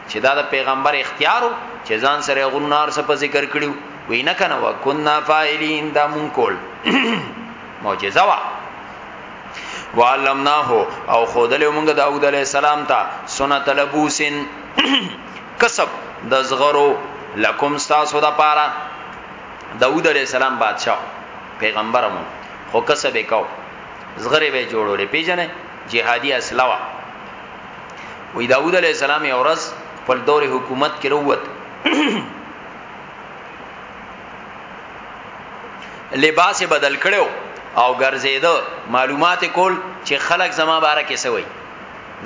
چې دا د پیغمبر اختیارو چې ځان سره غرونار سره ذکر کړیو وینا کنه وکنا فاعلین دا مونږ کول معجزه وا وعلمناه او خودل مونږ داوود علی السلام ته سنت لبوسن کسب د زغرو لکم تاسو د پاره داود علیه السلام بادشاه پیغمبرم خو کسب وکاو زغره به جوړولې پیژنې جهادي اسلوه وی داود علیه السلام یو ورځ په دور حکومت کې وروت لباس بدل کړو او ګرځیدو معلومات کول چې خلک زما باره کې سوي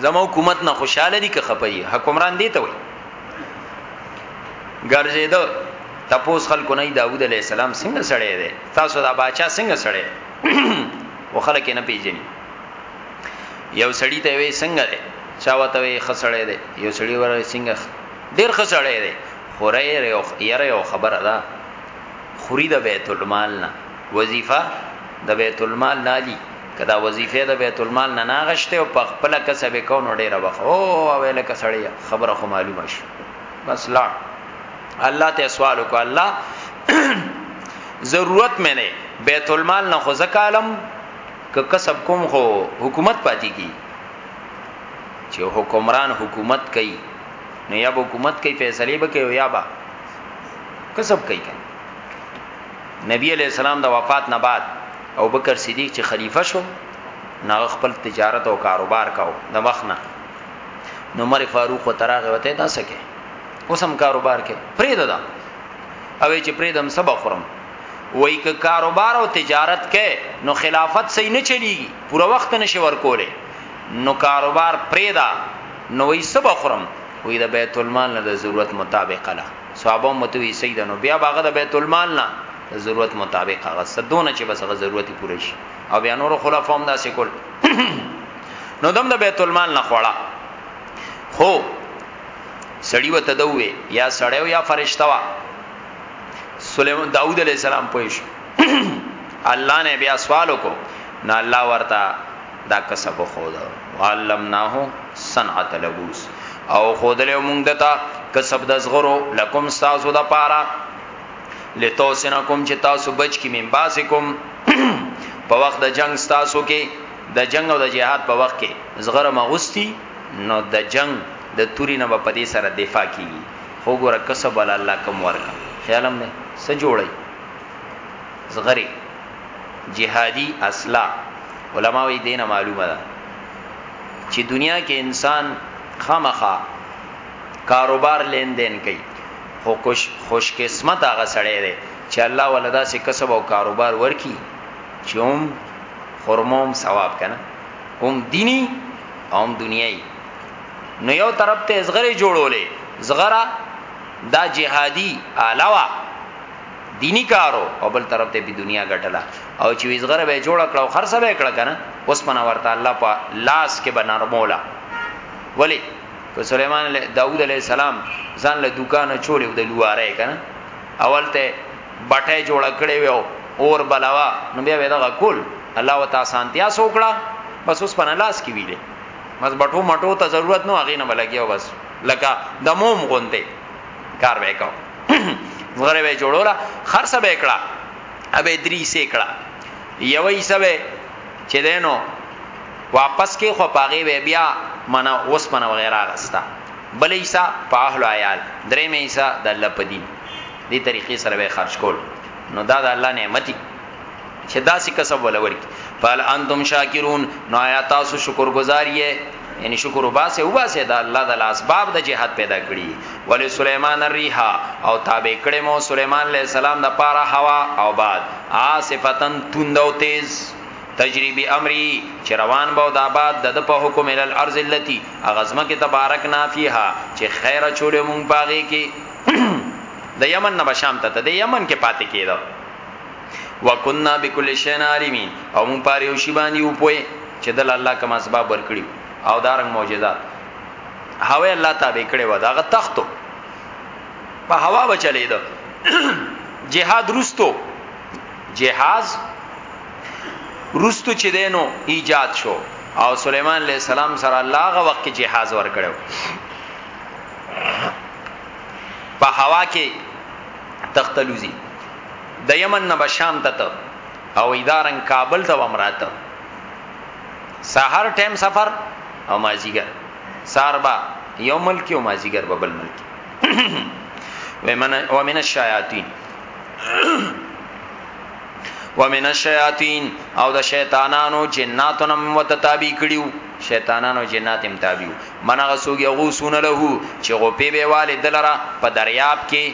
زما حکومت نه خوشاله دي که خپي حکمران دي ته وي ګرځیدو تپوس خلکو نه داوود علی السلام څنګه سړی دی تاسو دا بچا څنګه سړی او خلک نه پیژني یو سړی ته وی څنګه دی چا وته وی خسړی دی یو سړی وره څنګه ډیر خسړی دی خوره یو یره یو خبره ده خوري د بیت المال نه وظیفه د بیت المال نه دي کدا وظیفه د بیت المال نه ناغشته او په خپل کسب کو نو ډیره وخت او ویل کسړی خبره خو معلومه شي بس لا الله ته سوال وکړه الله ضرورت مې نه بیت المال نه خو زکالم که کسب کوم خو حکومت پاتې کی چې حکمران حکومت کوي نو یا به حکومت کوي فیصله به کوي یا به کسب کوي نبی علیہ السلام د وفات نه بعد او بکر صدیق چې خلیفہ شو نو خپل تجارت او کاروبار کاو د وخت نه نو عمر فاروق تراغه وته دا سکه اوس هم کاروبار کوي فرید دا او چې پریدم سبا خورم وای ک کاروبار او تجارت کې نو خلافت صحیح نه چلیږي پوره وخت نشي ورکوله نو کاروبار پریدا نو وای سبا خورم وای د بیت المال نه د ضرورت مطابق لا صحابه متوي سیدنو بیا باغه د بیت المال نه د ضرورت مطابق هغه صدونه چې بس هغه ضرورت پوره شي او بیا نور خلفاء هم داسې کول نو دم د بیت المال نه خوړه خو سړی وته دوی یا سړیو یا فرشتہ وا سليمان داوود علیہ السلام پوښ الله نه بیا سوال وکړو نو الله ورته دا کسب خو دا علمناه صنعت لبوس او خودلې مونږ دتا کسب د زغرو لکم سازو د پاره لتوسنکم چې تاسو بچ کی من باسکم په وخت د جنگ تاسو کې د جنگ او د جهاد په وخت کې زغره مغوستی نو د جنگ د توري نه په دې سره دفاع کی خو ګوره کسب ول الله کوم ورک خیالم نه س جوړي زغری جهادي اصلا علما وی دینه معلومه ده چې دنیا کې انسان خامخا کاروبار لین دین کوي خو خوش خوش قسمت هغه سړی دی چې الله ولدا سي کسب او کاروبار ورکی چې هم خرموم ثواب کنه هم دینی او هم دنیای نو یو طرف ته زغره جوړولې زغره دا جهادي علاوه دینی کارو او بل طرف ته په دنیا غټلا او چې وزغره به جوړ کړو خرڅه به کړ کنه اوس پنا ورته الله په لاس کې بنرمولا ولی که سليمان علیه داوود علیه السلام ځان له دکان چولې د لواره کنه اول ته بټه جوړ کړې وو اور بلاوا نو بیا ودا غکول الله وتا سانتیا سوکړه بس اوس پنه لاس کې ویلې بس بټو مټو ته ضرورت نو هغه نه بلګیو بس لکه د موم غونته کار وکاو غره به جوړولا خرڅه به کړه ابه درې سې کړه یوې سبه چې دینو واپس کې خو پاغي وی بیا منه اوس منه وغیرہ راستا بل ایسا په اهل عیال درې مې ایسا د الله په دین دې طریقې سره به خرج کول نو دا د الله نعمتي چې دا سې کسب ولوري فال انتم شاکرون نو آیا تاسو شکر گزار یې یعنی شکر وباسه وباسه دا الله د اسباب د جهاد پیدا کړی ولی سليمان الريحا او تابع کړي مو سليمان عليه السلام د پاره هوا او باد عاصفتن توند او تیز تجربی امری چې روان به د آباد د په حکم ال الارض التي اغزمه کې تبارک نافیها چې خیره چولې مونږ باغې کې د یمن نه بشام ته د یمن کې پاتې کېده وکنا بكل شيء عالمين او مون پاره یو شی باندې یو پوي چې دل الله کوم اسباب ورکړي او دارنګ معجزات هوا الله تابع کړي و داغه تختو په هوا بچلې ده جهاد رستو جهاز رستو چې دینو ایجاد شو او سليمان عليه السلام سره الله غ وخت کې جهاز ور کړو په هوا کې تختلوزی د یمن نه به شام ته ته او ادارنګ کابل ته هم راته سحر ټیم سفر او مازیګر ساربا یو ملک او مازیګر به بل ملک ومن ومن الشیاطین ومن الشیاطین او د شیطانانو جناتو نم وتتابی کړیو شیطانانو جنات هم تابعو منغه سوګي غوسونه له چې غو پی به والد لره په دریاب کې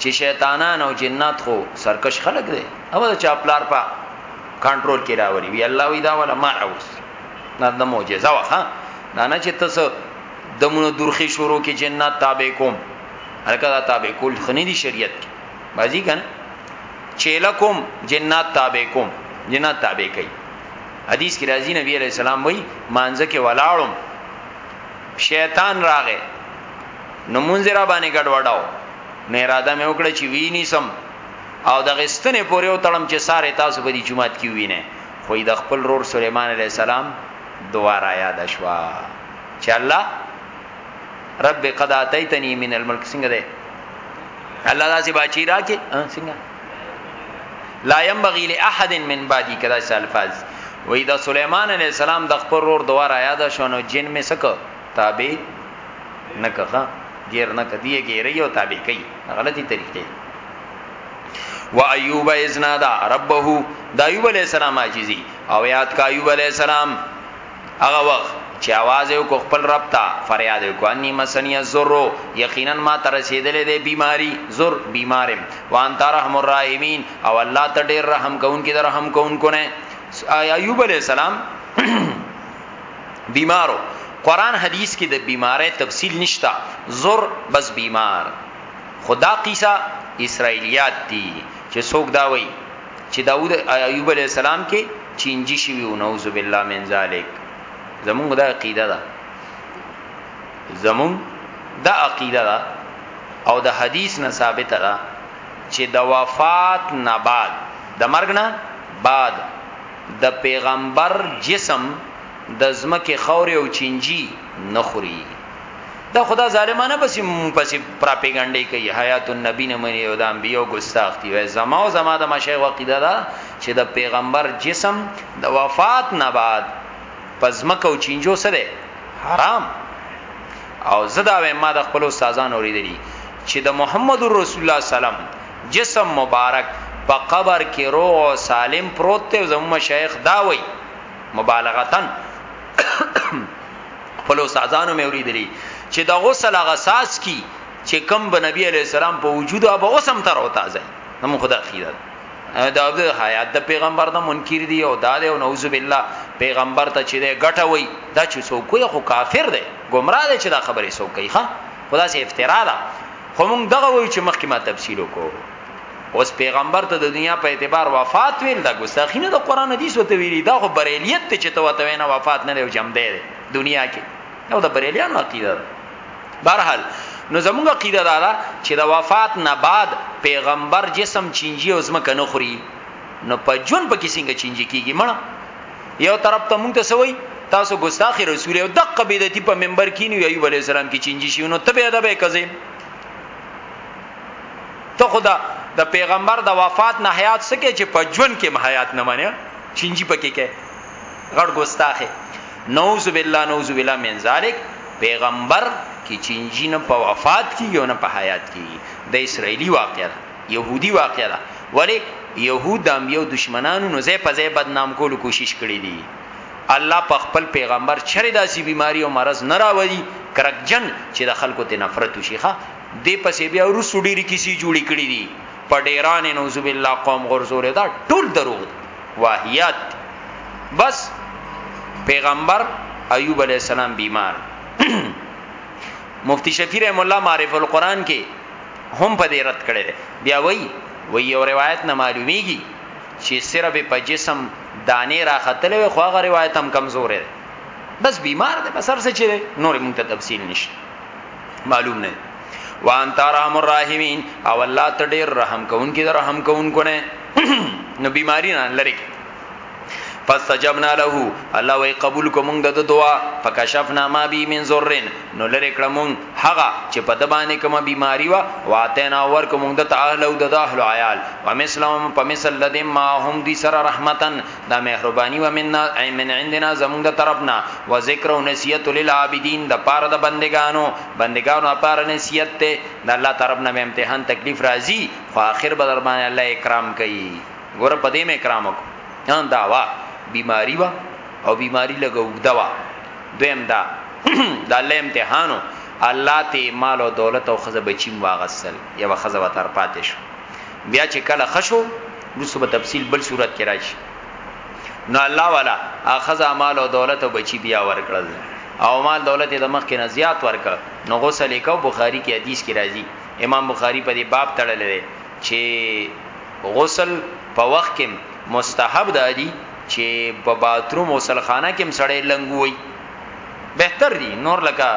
چی شیطانان او جنات خو سرکش خلق دی او دا چا پلار په کنټرول کې راوري وی الله وی دا ولا ما اوس دا د معجزه وخه دا نه چې تاسو دمونو درخي شروع کې جنات تابع کوم هرکه دا تابع کول خني دي شریعت کې بازی کنه چیلکم جنات تابع کوم جنات تابع کوي حدیث کې راځي نبی عليه السلام وای مانځه کې ولاړم شیطان راغې نو مونږ را باندې ګډوډاو نو اراده مې وکړه چې ویني سم او د غستنې پورې وتړم چې ساره تاسو په دې جمعات کې وینئ خو د خپل رور سليمان عليه السلام دعا را یاد شوا چې الله رب قد اتیتنی من الملک څنګه ده الله داسې باچی راکې څنګه لا ينبغي لاحد من بعدي کدا الفاظ وې دا سليمان عليه السلام د خپل رور دعا را یاد شونه جن می سکه تابع نه که ښه غیر نه که دی غیری او تابع کوي غلطی طریقې و ایوب ازنا دا ربه د ایوب علی السلام عاجزی او یاد کا ایوب علی السلام هغه وخت چې आवाज یو کو خپل رب ته فریاد یو کو انی مسنی زرو یقینا ما تر رسیدلې ده بیماری زر بیمارم وان ترحم الرحیمین او الله ته ډیر رحم کوونکی د رحم کوونکو نه ایوب علی السلام بیمارو قران حدیث کې د بیماره تفصیل نشتا زور بس بیمار خدا قصه اسرایلیات دي چې څوک دا وایي چې داوود ایوب علی السلام کې چینجی شي وي نعوذ بالله من ذلک زمونږ دا عقیده ده زمونږ دا عقیده ده او د حدیث نه ثابت ده چې د وفات نه بعد د مرګ نه بعد د پیغمبر جسم د زمکه خورې او چینجی نه خوري دا خدا ظالمانه بس پس پراپیګانډي کوي حیات النبی نه مني او د انبیو ګستاخ دي وای زما او زما د مشایخ عقیده دا چې د پیغمبر جسم د وفات نه بعد پزمک او چینجو سره حرام او زدا و ما د خپل استادان اوریدلی چې د محمد رسول الله سلام جسم مبارک په قبر کې روغ او سالم پروت دی او زموږ مشایخ دا وایي مبالغتاً خپل استادانو مې اوریدلی چې د غسل هغه ساس کی چې کم به نبی علی السلام په وجود او به اوسم تر او تازه نو خدا خیره دا د حیات د پیغمبر د منکر دی او دا له نعوذ بالله پیغمبر ته چې د غټه وای دا چې څوک خو کافر دی گمراه دی چې دا خبره څوک کوي ها خدا سي افترا ده خو موږ دغه وایو چې مخکې ما تفصیل وکړو اوس پیغمبر ته د دنیا په اعتبار وفات ویل دا ګستاخی نه د قران حدیث وته ویلی دا خو بریلیت ته چې ته وته نه وفات نه دی جمع دی دنیا کې او د بریلیانو عقیده ده برحال نو زموږ عقیده دا ده چې د وفات نه بعد پیغمبر جسم چینجی او زمکه نه خوري نو په جون په کیسنګ چینجی کیږي مړه یو طرف ته مونږ ته سوي تاسو ګستاخی رسول او دقه بدعتي په منبر کې نیو ایوب علی السلام کې چینجی شي نو تبه ادب کزي ته خدا د پیغمبر د وفات نه حیات سکه چې په ژوند کې حیات نه مانیا چینجی پکې کې غړ ګستاخه نوذ بالله نوذ بالله من ذلک پیغمبر کې چینجی نه په وفات کیږي او نه په حیات کیږي د اسرایلی واقعا يهودي واقعه ده ولی يهود د انبيو دشمنانو نو زه په زه بدنام کولو کوشش کړی دي الله په خپل پیغمبر چرې داسې بیماری او مرض نه راوړي کرکجن چې د خلکو ته نفرت وشي ښا دې پسې بیا روسو ډېری کیسې جوړې کړې دي په ډیران نوذ بالله قوم غرزول دا ټول دروغ واهیات بس پیغمبر ایوب علی السلام بیمار مفتی شفیع رحم الله معرف القرآن کې هم په دې رد کړي بیا وای وی یو روایت نه معلومیږي چې سره به په جسم دانه راختل وي خو هغه روایت هم کمزور دی بس بیمار دی بس ارسه چي نور مونږ ته تفصیل نشته معلوم نه وان ترام الرحیمین او الله ته ډیر رحم کوونکی رحم کوونکو نه نو بیماری نه لری فاستجبنا له الله وی قبول کو مونږ د دعا فکشفنا ما بی من ذرن نو لری کړه مونږ هغه چې په د باندې کومه بیماری وا واتینا ور کو مونږ د تعالی او د اهل عیال ومسلم په مثل لدی ما هم دی سره رحمتن دا مهربانی و مننا ای من عندنا زمونږ د طرفنا و ذکر او نصیحت للعابدین د پاره د بندگانو بندگانو لپاره نصیحت ته د الله طرفنا به امتحان تکلیف راځي خو اخر به در باندې الله اکرام کوي ګور په دې مې کرام کو ان دا وا بیماری وا او بیماری لګو دوا دویم دا دا له امتحانو الله ته مال او دولت او خزه بچیم واغسل یو خزه وتر پاتې شو بیا چې کله خشو رسو به تفصیل بل صورت کې راشي نو الله والا اخذ مال او دولت او بچی بیا ورکړل او مال دولت د مخ کې نه زیات ورکړ نو غسل وکاو بخاری کې حدیث کې راځي امام بخاری په دې باب تړلې چی غسل په وخت کیم مستحب دادی چی په باتروم غسل خانه کیم سړی لنګ وای بهتر دی نور لکه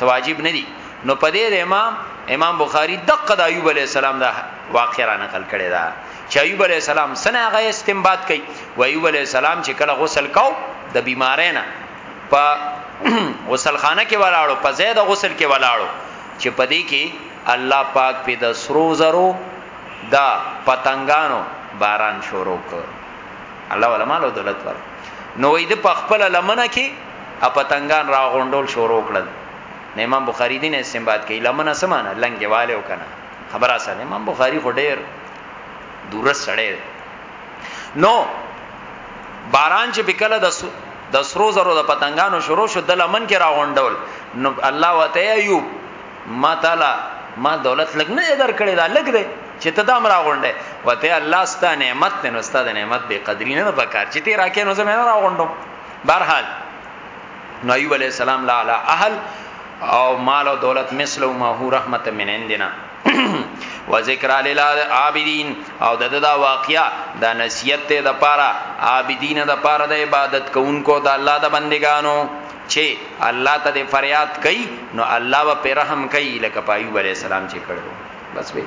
سواجب ندی نو په دې د امام امام بخاری دقه د ایوب علی السلام دا واقع را نقل کړی دا چې ایوب علی السلام سنه غي استنباط کړي و ایوب علی السلام چې کله غسل کاو د بیمارې نه په غسل خانه کې ولاړو په زید غسل کې ولاړو چې پدې کې الله پاک پې د سرو زرو د پتنګانو باران شروع کړ الله ولا مال او دولت ور نو وې د پخپل لمنه کې ا پتنګان را غونډول شروع کړل نه امام بخاری دین استنباط کوي لمنه سمانه لنګي والے وکنه خبره سره امام بخاری خو ډیر دور سړی نو باران چې بکله د د سرو زرو د پتنګانو شروع شو د لمن کې راغونډول نو الله وته ایوب ما تعالی ما دولت لګ نه در کړی دا لګ دی چې ته دام راغونډه وته الله ستا نعمت ته نو ستا د نعمت به قدرې نه پکار چې تی راکې نو زمې نه راغونډم برحال نو ایوب علی السلام لا علی اهل او مال او دولت مثله ما هو رحمت من عندنا و ذکر للعابدین او د دا واقعیا د نصیحت ته د پاره عابدین د پاره د عبادت کوونکو د الله د بندگانو چه الله ته فریاد کوي نو الله به په رحم کوي لکه په ایوب علی السلام چې کړو بس وی